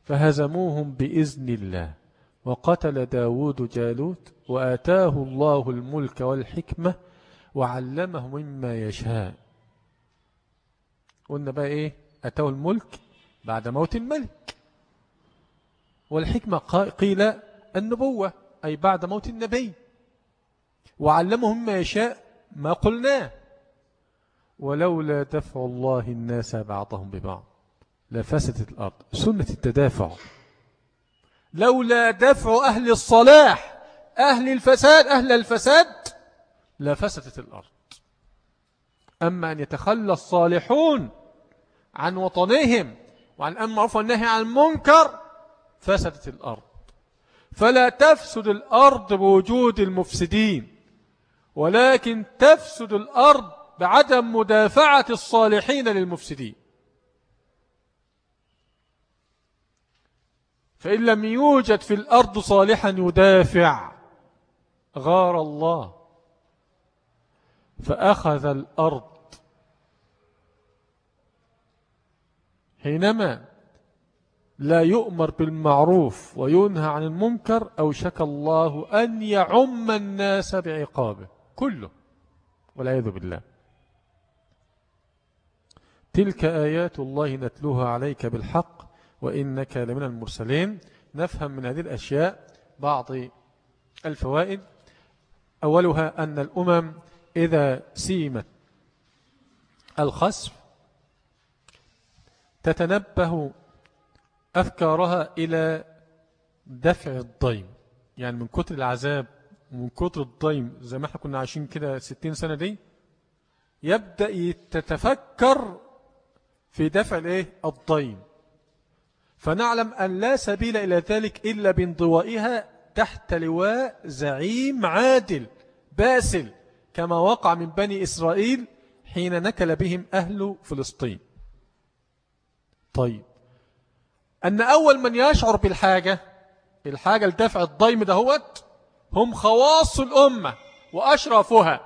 فهزموهم بإذن الله. وقتل داود جالوت وآتاه الله الملك والحكمة وعلمه مما يشاء. قلنا بقى إيه؟ أتاه الملك بعد موت الملك. والحكمة قيل النبوة أي بعد موت النبي. وعلمه مما يشاء ما قلناه. ولولا دفع الله الناس بعضهم ببعض لفسدت الأرض. سنة التدافع. لولا دفع أهل الصلاح أهل الفساد أهل الفساد لفسدت الأرض. أما أن يتخلى الصالحون عن وطنهم وعن أمر معروف والنهي عن المنكر فسدت الأرض. فلا تفسد الأرض بوجود المفسدين ولكن تفسد الأرض بعدم مدافعة الصالحين للمفسدين. فإن لم يوجد في الأرض صالحا يدافع غار الله فأخذ الأرض حينما لا يؤمر بالمعروف وينهى عن المنكر أو شك الله أن يعم الناس بعقابه كله. والعياذ بالله. تلك آيات الله نتلوها عليك بالحق وإنك لمن المرسلين. نفهم من هذه الأشياء بعض الفوائد. أولها أن الأمم إذا سيمت الخسف تتنبه أفكارها إلى دفع الضيم. يعني من كتر العذاب ومن كتر الضيم زي ما إحنا كنا عايشين كده ستين سنة دي يبدأ تتفكر في دفع الإيه؟ الضيم. فنعلم أن لا سبيل إلى ذلك إلا بانضوائها تحت لواء زعيم عادل باسل كما وقع من بني إسرائيل حين نكل بهم أهل فلسطين. طيب. أن أول من يشعر بالحاجة الحاجة لدفع الضيم دهوت هم خواص الأمة وأشرافها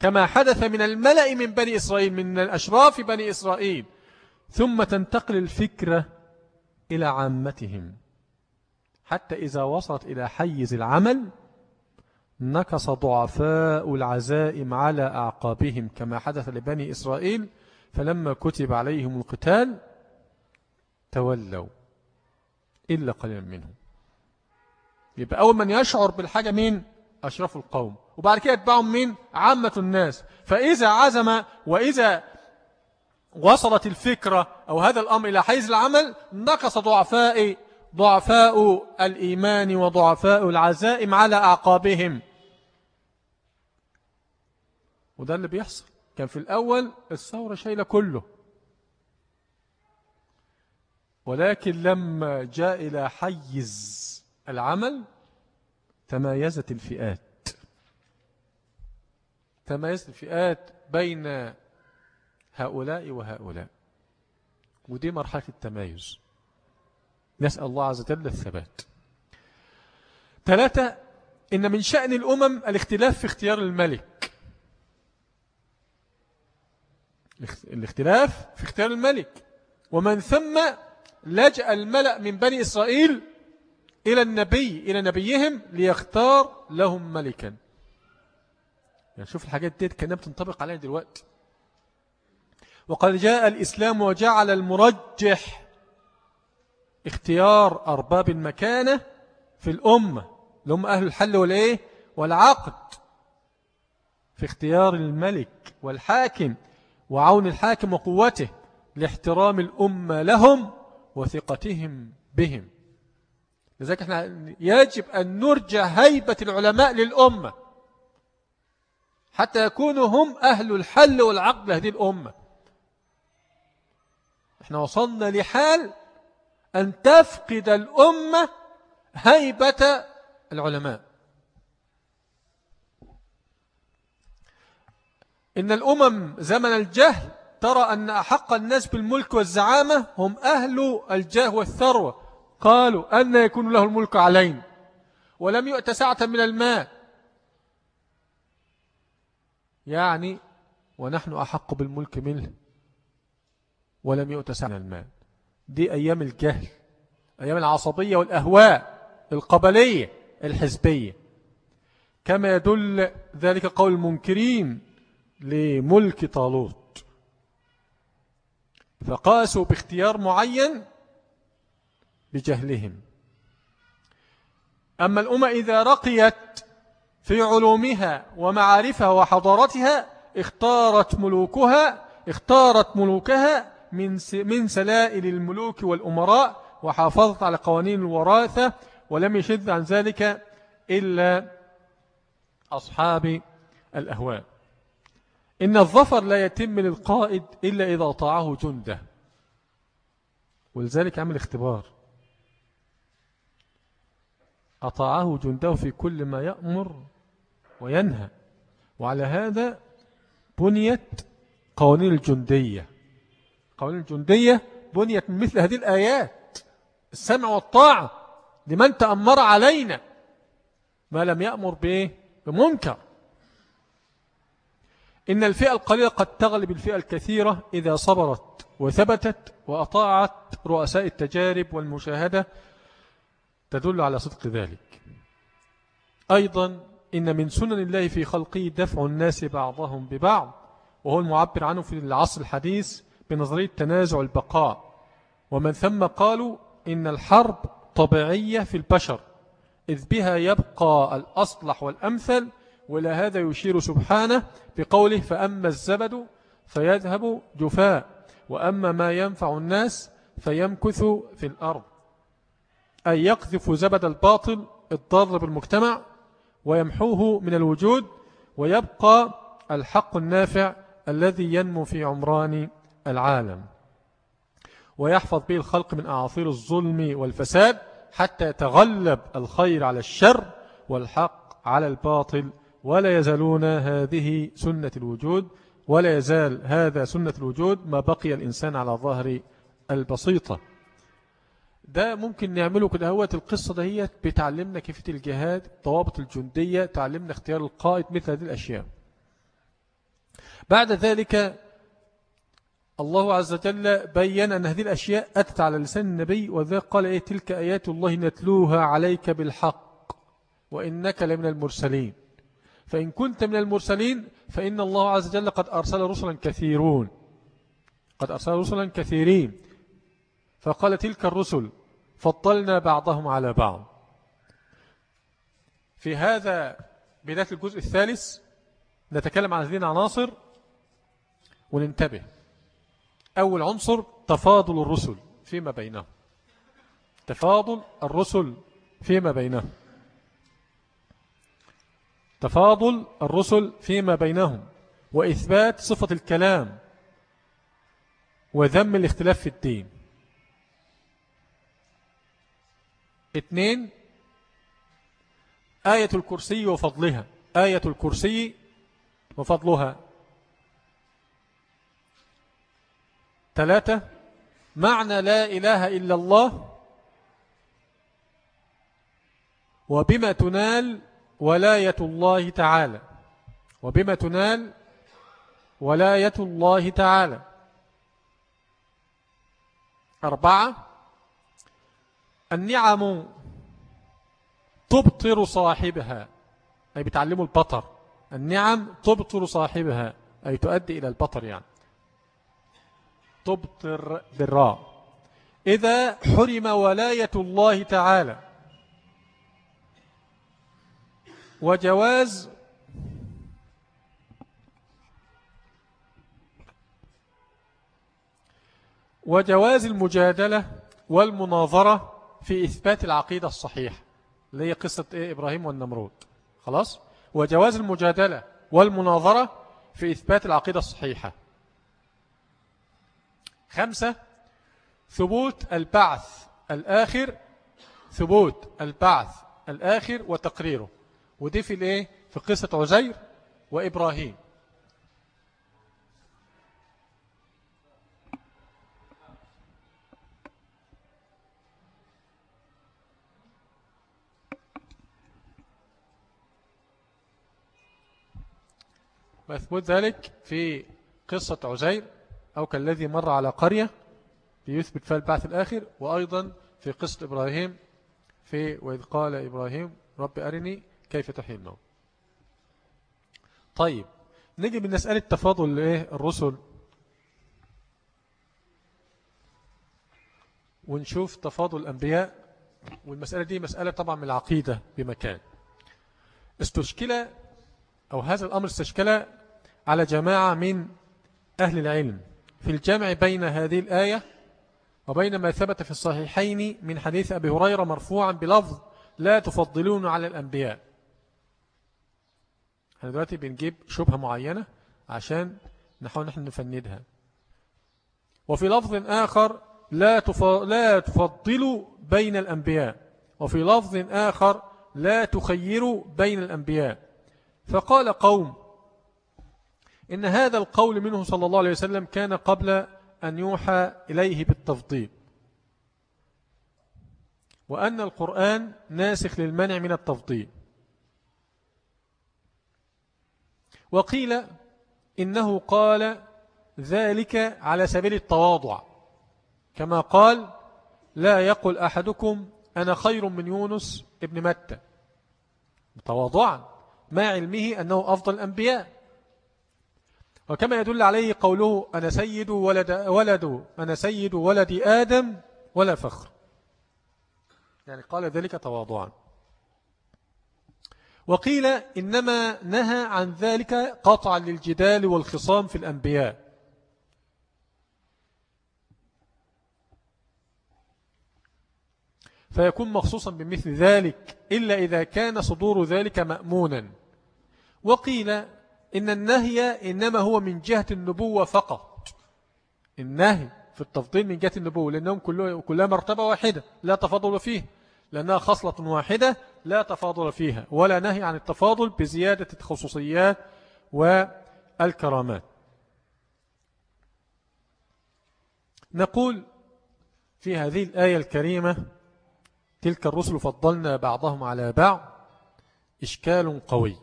كما حدث من الملأ من بني إسرائيل من الأشراف بني إسرائيل ثم تنتقل الفكرة إلى عامتهم. حتى إذا وصلت إلى حيز العمل نكص ضعفاء العزائم على أعقابهم كما حدث لبني إسرائيل فلما كتب عليهم القتال تولوا إلا قليلا منهم. يبقى أول من يشعر بالحاجة مين؟ أشرف القوم. وبعد كده يتبعهم مين؟ عامة الناس. فإذا عزم وإذا وصلت الفكرة أو هذا الأمر إلى حيز العمل نقص ضعفاء ضعفاء الإيمان وضعفاء العزائم على أعقابهم. وده اللي بيحصل. كان في الأول الثورة شايلة كله. ولكن لما جاء إلى حيز العمل تمايزت الفئات. تمايزت الفئات بين هؤلاء وهؤلاء. ودي مرحلة التمايز. نسأل الله عز وجل الثبات. ثلاثة إن من شأن الأمم الاختلاف في اختيار الملك. الاختلاف في اختيار الملك. ومن ثم لجأ الملأ من بني إسرائيل إلى النبي إلى نبيهم ليختار لهم ملكا. يعني شوف الحاجات دي كانت بتنطبق علينا دلوقتي. وقد جاء الإسلام وجعل المرجح اختيار أرباب المكانة في الأمة لهم أهل الحل والإيه؟ والعقد. في اختيار الملك والحاكم وعون الحاكم وقوته لاحترام الأمة لهم وثقتهم بهم. لذلك إحنا يجب أن نرجع هيبة العلماء للأمة. حتى يكونوا هم أهل الحل والعقد لهذه الأمة. إحنا وصلنا لحال أن تفقد الأمة هيبة العلماء. إن الأمم زمن الجهل ترى أن أحق الناس بالملك والزعامة هم أهل الجاه والثروة. قالوا أن يكون له الملك علينا. ولم يؤت سعة من الماء. يعني ونحن أحق بالملك منه. ولم يؤت سعة من المال دي أيام الجهل. أيام العصبية والأهواء القبلية الحزبية. كما يدل ذلك قول المنكرين لملك طالوت. فقاسوا باختيار معين بجهلهم أما الأمة إذا رقيت في علومها ومعارفها وحضارتها اختارت ملوكها اختارت ملوكها من من سلائل الملوك والأمراء وحافظت على قوانين الوراثة ولم يشذ عن ذلك إلا أصحاب الأهواء. إن الظفر لا يتم للقائد إلا إذا طاعه جنده. ولذلك عمل اختبار. أطاعه جنده في كل ما يأمر وينهى. وعلى هذا بنيت قوانين الجندية. قوانين الجندية بنيت من مثل هذه الآيات. السمع والطاعة لمن تأمر علينا. ما لم يأمر به بمنكر. إن الفئة القليلة قد تغلب الفئة الكثيرة إذا صبرت وثبتت وأطاعت رؤساء التجارب والمشاهدة تدل على صدق ذلك. أيضا إن من سنن الله في خلقه دفع الناس بعضهم ببعض وهو المعبر عنه في العصر الحديث بنظرية تنازع البقاء. ومن ثم قالوا إن الحرب طبيعية في البشر إذ بها يبقى الأصلح والأمثل وإلى هذا يشير سبحانه بقوله فأما الزبد فيذهب جفاء وأما ما ينفع الناس فيمكث في الأرض. أي يقذف زبد الباطل الضار بالمجتمع ويمحوه من الوجود ويبقى الحق النافع الذي ينمو في عمران العالم. ويحفظ به الخلق من أعاصير الظلم والفساد حتى يتغلب الخير على الشر والحق على الباطل ولا يزالون هذه سنة الوجود ولا يزال هذا سنة الوجود ما بقي الإنسان على ظهر البسيطة. ده ممكن نعمله كده. هوة القصة دهيت بتعلمنا كيفية الجهاد ضوابط الجندية تعلمنا اختيار القائد مثل هذه الأشياء. بعد ذلك الله عز وجل بيّن أن هذه الأشياء أتت على لسان النبي وذلك قال إيه؟ تلك آيات الله نتلوها عليك بالحق وإنك لمن المرسلين. فإن كنت من المرسلين فإن الله عز وجل قد أرسل رسلا كثيرون. قد أرسل رسلا كثيرين. فقال تلك الرسل فضلنا بعضهم على بعض. في هذا بداية الجزء الثالث نتكلم عن هذه العناصر وننتبه. أول عنصر تفاضل الرسل فيما بينهم. تفاضل الرسل فيما بينهم. تفاضل الرسل فيما بينهم وإثبات صفة الكلام وذم الاختلاف في الدين. اثنين آية الكرسي وفضلها. آية الكرسي وفضلها. ثلاثة معنى لا إله إلا الله وبما تنال ولاية الله تعالى. وبما تنال ولاية الله تعالى. أربعة النعم تبطر صاحبها أي بتعلموا البطر. النعم تبطر صاحبها أي تؤدي إلى البطر يعني. تبطر بالراء. إذا حرم ولاية الله تعالى وجواز وجواز المجادلة والمناظرة في إثبات العقيدة الصحيحة اللي هي قصة إيه إبراهيم والنمرود. خلاص؟ وجواز المجادلة والمناظرة في إثبات العقيدة الصحيحة. خمسة ثبوت البعث الآخر ثبوت البعث الآخر وتقريره. ودي في الايه؟ في قصة عزير وإبراهيم. وأثبت ذلك في قصة عزير أو كالذي مر على قرية ليثبت في البعث الآخر وأيضا في قصة إبراهيم في وإذ قال إبراهيم رب أرني كيف تحيي الموت طيب نجي من مسألة تفاضل الرسل. ونشوف تفاضل الأنبياء والمسألة دي مسألة طبعا من العقيدة بمكان. استشكل أو هذا الأمر استشكل على جماعة من أهل العلم في الجمع بين هذه الآية وبين ما ثبت في الصحيحين من حديث أبي هريرة مرفوعا بلفظ لا تفضلون على الأنبياء. إحنا دلوقتي بنجيب شبهة معينة عشان نحاول نحن نفندها. وفي لفظ آخر لا لا تفضلوا بين الأنبياء. وفي لفظ آخر لا تخيروا بين الأنبياء. فقال قوم إن هذا القول منه صلى الله عليه وسلم كان قبل أن يوحى إليه بالتفضيل. وأن القرآن ناسخ للمنع من التفضيل. وقيل إنه قال ذلك على سبيل التواضع. كما قال لا يقل أحدكم أنا خير من يونس ابن متى. تواضعا ما علمه أنه أفضل الأنبياء. وكما يدل عليه قوله أنا سيد ولد, ولد أنا سيد ولد آدم ولا فخر. يعني قال ذلك تواضعا. وقيل إنما نهى عن ذلك قطعا للجدال والخصام في الأنبياء. فيكون مخصوصا بمثل ذلك إلا إذا كان صدور ذلك مأمونا. وقيل إن النهي إنما هو من جهة النبوة فقط. النهي في التفضيل من جهة النبوة لأنهم كلها مرتبة واحدة لا تفاضل فيه. لأنها خصلة واحدة لا تفاضل فيها ولا نهي عن التفاضل بزيادة الخصوصيات والكرامات. نقول في هذه الآية الكريمة تلك الرسل فضلنا بعضهم على بعض إشكال قوي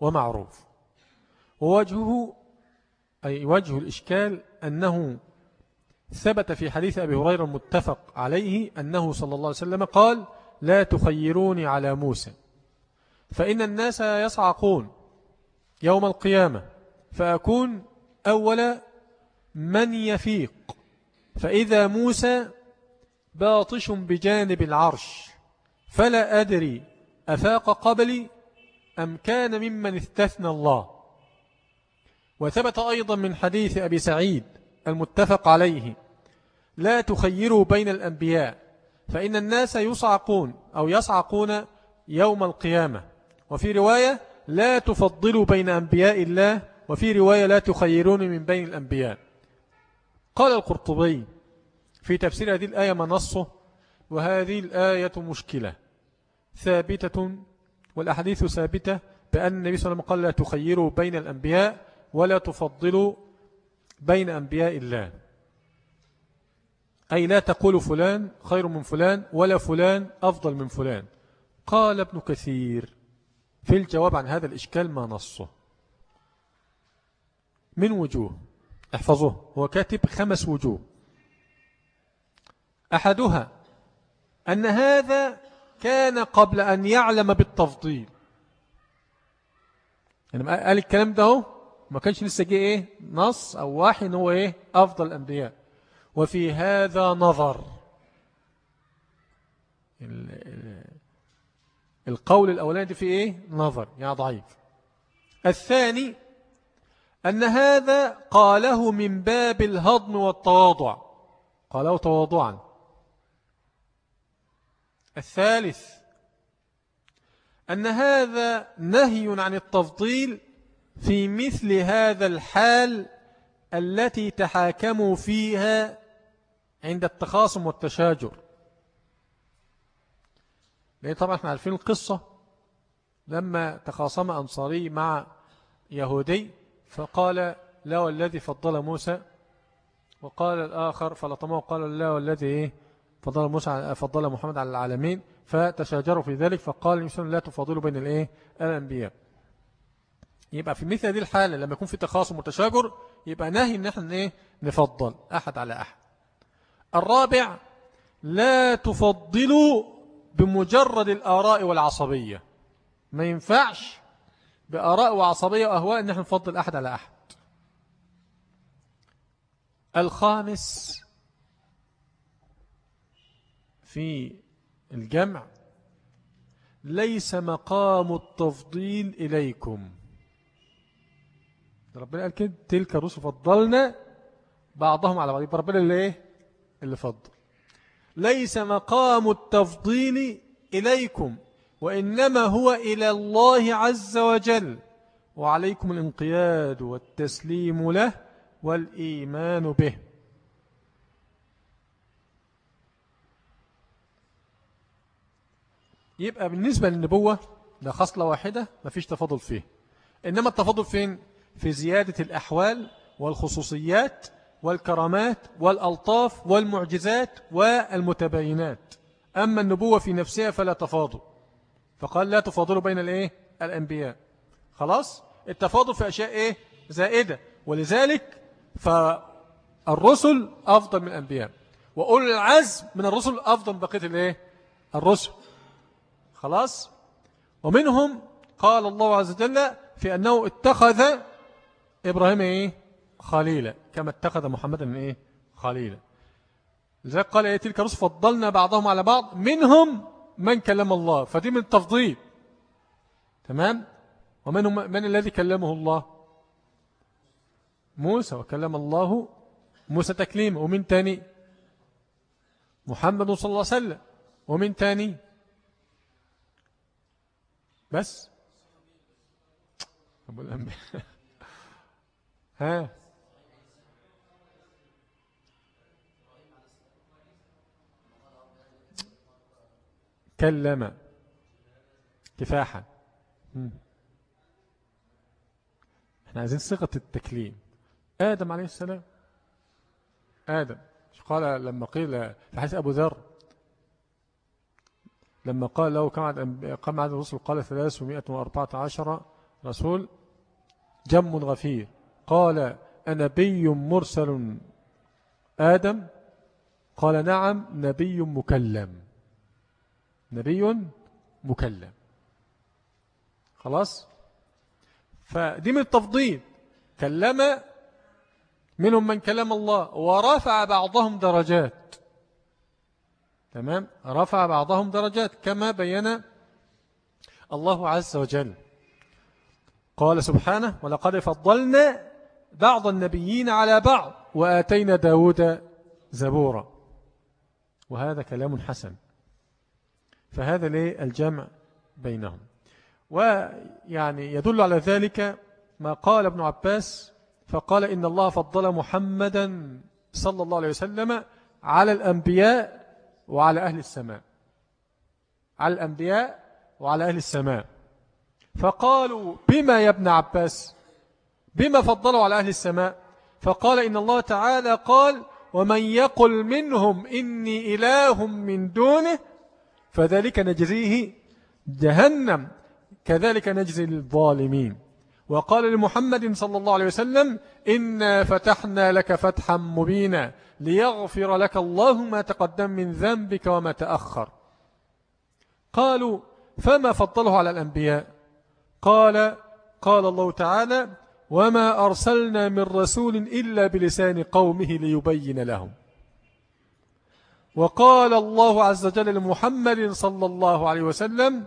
ومعروف. ووجهه أي وجه الإشكال أنه ثبت في حديث أبي هريرة المتفق عليه أنه صلى الله عليه وسلم قال لا تخيروني على موسى فإن الناس يصعقون يوم القيامة فأكون أول من يفيق. فإذا موسى باطش بجانب العرش فلا أدري أفاق قبلي أم كان ممن استثنى الله. وثبت أيضا من حديث أبي سعيد المتفق عليه. لا تخيروا بين الأنبياء فإن الناس يصعقون أو يصعقون يوم القيامة. وفي رواية لا تفضلوا بين أنبياء الله وفي رواية لا تخيرون من بين الأنبياء. قال القرطبي في تفسير هذه الآية منصه وهذه الآية مشكلة. ثابتة والأحاديث ثابتة بأن النبي صلى الله عليه وسلم قال لا تخيروا بين الأنبياء ولا تفضلوا بين أنبياء الله. أي لا تقول فلان خير من فلان ولا فلان أفضل من فلان. قال ابن كثير في الجواب عن هذا الإشكال ما نصه؟ من وجوه؟ احفظوه. هو كاتب خمس وجوه. أحدها أن هذا كان قبل أن يعلم بالتفضيل. يعني قال الكلام ده ما كانش لسه جه إيه؟ نص أو واحد هو إيه؟ أفضل الأنبياء. وفي هذا نظر. القول الأولاني في إيه؟ نظر. يعني ضعيف. الثاني أن هذا قاله من باب الهضم والتواضع. قاله تواضعا. الثالث أن هذا نهي عن التفضيل في مثل هذا الحال التي تحاكموا فيها عند التخاصم والتشاجر. لأن طبعا إحنا عارفين القصة. لما تخاصم أنصاري مع يهودي فقال لا والذي فضل موسى. وقال الآخر فلطمه. قال لا والذي إيه فضل موسى فضل محمد على العالمين. فتشاجروا في ذلك فقال لا تفاضلوا بين الإيه؟ الأنبياء. يبقى في مثل هذه الحالة لما يكون في تخاصم وتشاجر يبقى نهي إن إحنا إيه؟ نفضل أحد على أحد. الرابع لا تفضلوا بمجرد الآراء والعصبية. ما ينفعش بآراء وعصبية وأهواء إن إحنا نفضل أحد على أحد. الخامس في الجمع ليس مقام التفضيل إليكم. ربنا قال كده تلك الرسل فضلنا بعضهم على بعض. يبقى ربنا اللي إيه؟ اللي فضل. ليس مقام التفضيل إليكم وإنما هو إلى الله عز وجل. وعليكم الانقياد والتسليم له والإيمان به. يبقى بالنسبة للنبوة ده خصلة واحدة ما فيش تفاضل فيه. إنما التفاضل فين؟ في زيادة الأحوال والخصوصيات والكرامات والألطاف والمعجزات والمتباينات. أما النبوة في نفسها فلا تفاضل. فقال لا تفاضلوا بين الإيه؟ الأنبياء. خلاص؟ التفاضل في أشياء إيه؟ زائدة. ولذلك فالرسل أفضل من الأنبياء. وأولي العزم من الرسل أفضل من بقية الإيه؟ الرسل. خلاص؟ ومنهم قال الله عز وجل في أنه اتخذ إبراهيم إيه؟ خليلا. كما اتخذ محمدا إيه؟ خليلا. لذلك قال إيه؟ تلك رسل فضلنا بعضهم على بعض منهم من كلم الله. فدي من التفضيل. تمام؟ ومنهم من الذي كلمه الله؟ موسى. وكلم الله موسى تكليم ومن تاني؟ محمد صلى الله عليه وسلم. ومن تاني؟ بس. أبو الأنبياء. ها؟ كلم كفاحا. إحنا عايزين صيغة التكليم. آدم عليه السلام. آدم. قال لما قيل في حديث أبو ذر؟ لما قال له كم عدد الرسل قال 314 رسول جم غفير. قال أنبي مرسل. آدم؟ قال نعم نبي مكلم. نبي مكلم. خلاص؟ فدي من التفضيل. كلم منهم من كلم الله ورفع بعضهم درجات. تمام؟ رفع بعضهم درجات كما بين الله عز وجل. قال سبحانه ولقد فضلنا بعض النبيين على بعض. وآتينا داود زبورا. وهذا كلام حسن. فهذا ليه الجمع بينهم. ويعني يدل على ذلك ما قال ابن عباس. فقال إن الله فضل محمدا صلى الله عليه وسلم على الأنبياء وعلى أهل السماء. على الأنبياء وعلى أهل السماء. فقالوا بما يا ابن عباس؟ بما فضلوا على أهل السماء. فقال إن الله تعالى قال ومن يقل منهم إني إله من دونه فذلك نجزيه جهنم كذلك نجزي الظالمين. وقال لمحمد صلى الله عليه وسلم إنا فتحنا لك فتحا مبينا ليغفر لك الله ما تقدم من ذنبك وما تأخر. قالوا فما فضله على الأنبياء؟ قال قال الله تعالى وما أرسلنا من رسول إلا بلسان قومه ليبين لهم. وقال الله عز وجل لمحمد صلى الله عليه وسلم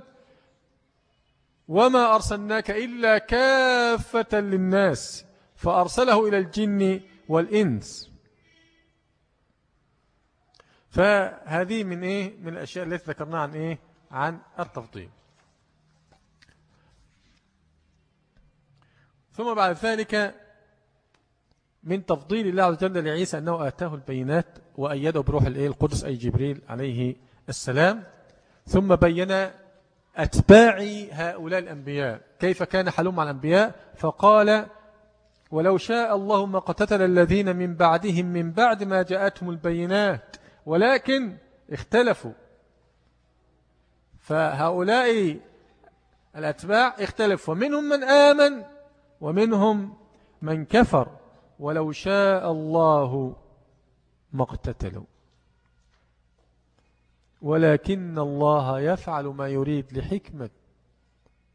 وما أرسلناك إلا كافة للناس فأرسله إلى الجن والإنس. فهذه من إيه؟ من الأشياء التي ذكرناها عن إيه؟ عن التفضيل ثم بعد ذلك من تفضيل الله عز وجل لعيسى أنه آتاه البينات وأيده بروح الإيه القدس أي جبريل عليه السلام. ثم بين أتباع هؤلاء الأنبياء. كيف كان حلهم مع الأنبياء؟ فقال ولو شاء الله ما قتتل الذين من بعدهم من بعد ما جاءتهم البينات ولكن اختلفوا. فهؤلاء الأتباع اختلفوا. ومنهم من آمن ومنهم من كفر ولو شاء الله ما اقتتلوا. ولكن الله يفعل ما يريد لحكمة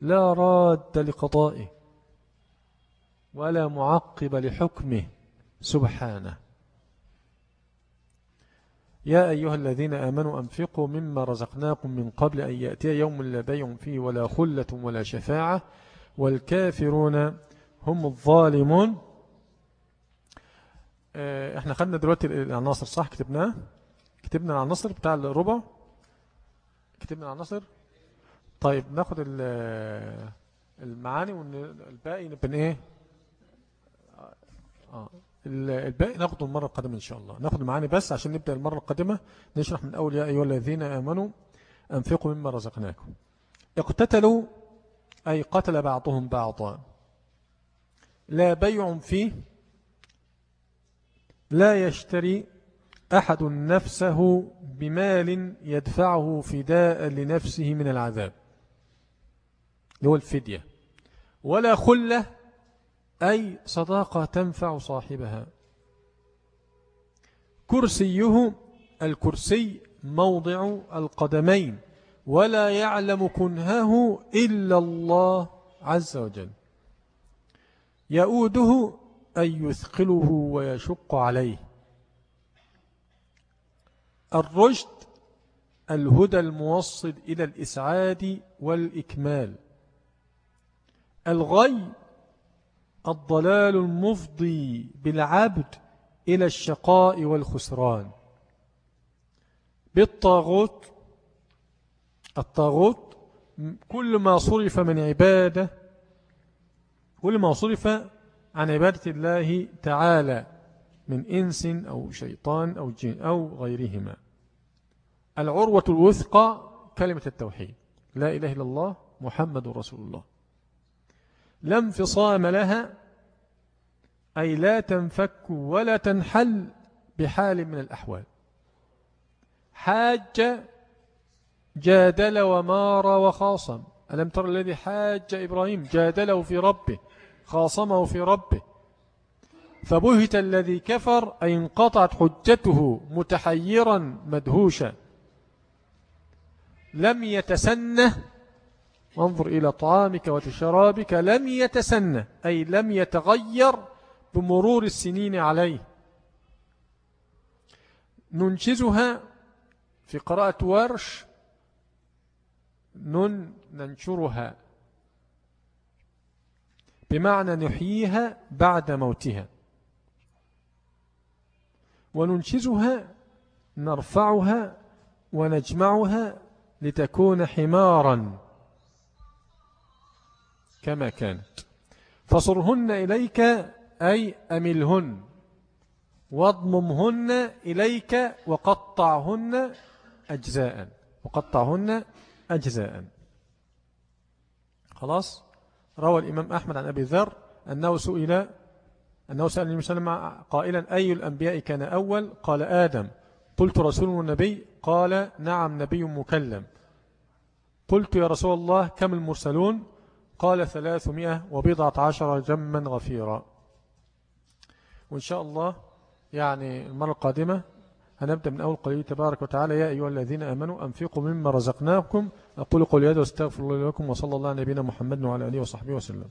لا راد لقضائه ولا معقب لحكمه سبحانه. يا أيها الذين آمنوا أنفقوا مما رزقناكم من قبل أن يأتي يوم لا بيع فيه ولا خلة ولا شفاعة. والكافرون هم الظالمون. آه، إحنا خدنا دلوقتي العناصر صح؟ كتبناه؟ كتبنا العناصر بتاع الربع. كتبنا العناصر طيب ناخد المعاني والباقي نبقى إيه؟ آه. الباقي ناخده المرة القادمة إن شاء الله. ناخد معاني بس عشان نبدأ المرة القادمة. نشرح من أول يا أيها الذين آمنوا أنفقوا مما رزقناكم. اقتتلوا أي قتل بعضهم بعضا. لا بيع فيه لا يشتري أحد نفسه بمال يدفعه فداء لنفسه من العذاب. هو الفدية. ولا خلة أي صداقة تنفع صاحبها. كرسيه الكرسي موضع القدمين ولا يعلم كنهه إلا الله عز وجل. يؤوده أن يثقله ويشق عليه. الرشد الهدى الموصل إلى الإسعاد والإكمال. الغي الضلال المفضي بالعبد إلى الشقاء والخسران. بالطاغوت الطاغوت كل ما صرف من عبادة كل ما صرف عن عبادة الله تعالى من إنس أو شيطان أو جن أو غيرهما. العروة الوثقى كلمة التوحيد. لا إله إلا الله محمد رسول الله. لا انفصام لها أي لا تنفك ولا تنحل بحال من الأحوال. حاج جادل ومار وخاصم. ألم تر الذي حاج إبراهيم؟ جادله في ربه. خاصمه في ربه. فبهت الذي كفر أي انقطعت حجته متحيرا مدهوشا. لم يتسنه وانظر إلى طعامك وتشرابك لم يتسنه أي لم يتغير بمرور السنين عليه. ننشزها في قراءة ورش نن ننشرها. بمعنى نحييها بعد موتها. وننشزها نرفعها ونجمعها لتكون حمارا كما كانت. فصرهن إليك أي أملهن. واضممهن إليك وقطعهن أجزاء. وقطعهن أجزاء. خلاص؟ روى الإمام أحمد عن أبي ذر أنه سئل أنه سأل النبي صلى الله عليه وسلم قائلا أي الأنبياء كان أول؟ قال آدم. قلت رسول النبي؟ قال نعم نبي مكلم. قلت يا رسول الله كم المرسلون؟ قال ثلاثمائة وبضعة عشر جما غفيرا. وإن شاء الله يعني المرة القادمة هنبدأ من أول قليل تبارك وتعالى يا أيها الذين أمنوا أنفقوا مما رزقناكم. أقول قولي هذا واستغفر الله لكم وصلى الله على نبينا محمد وعلى آله وصحبه وسلم.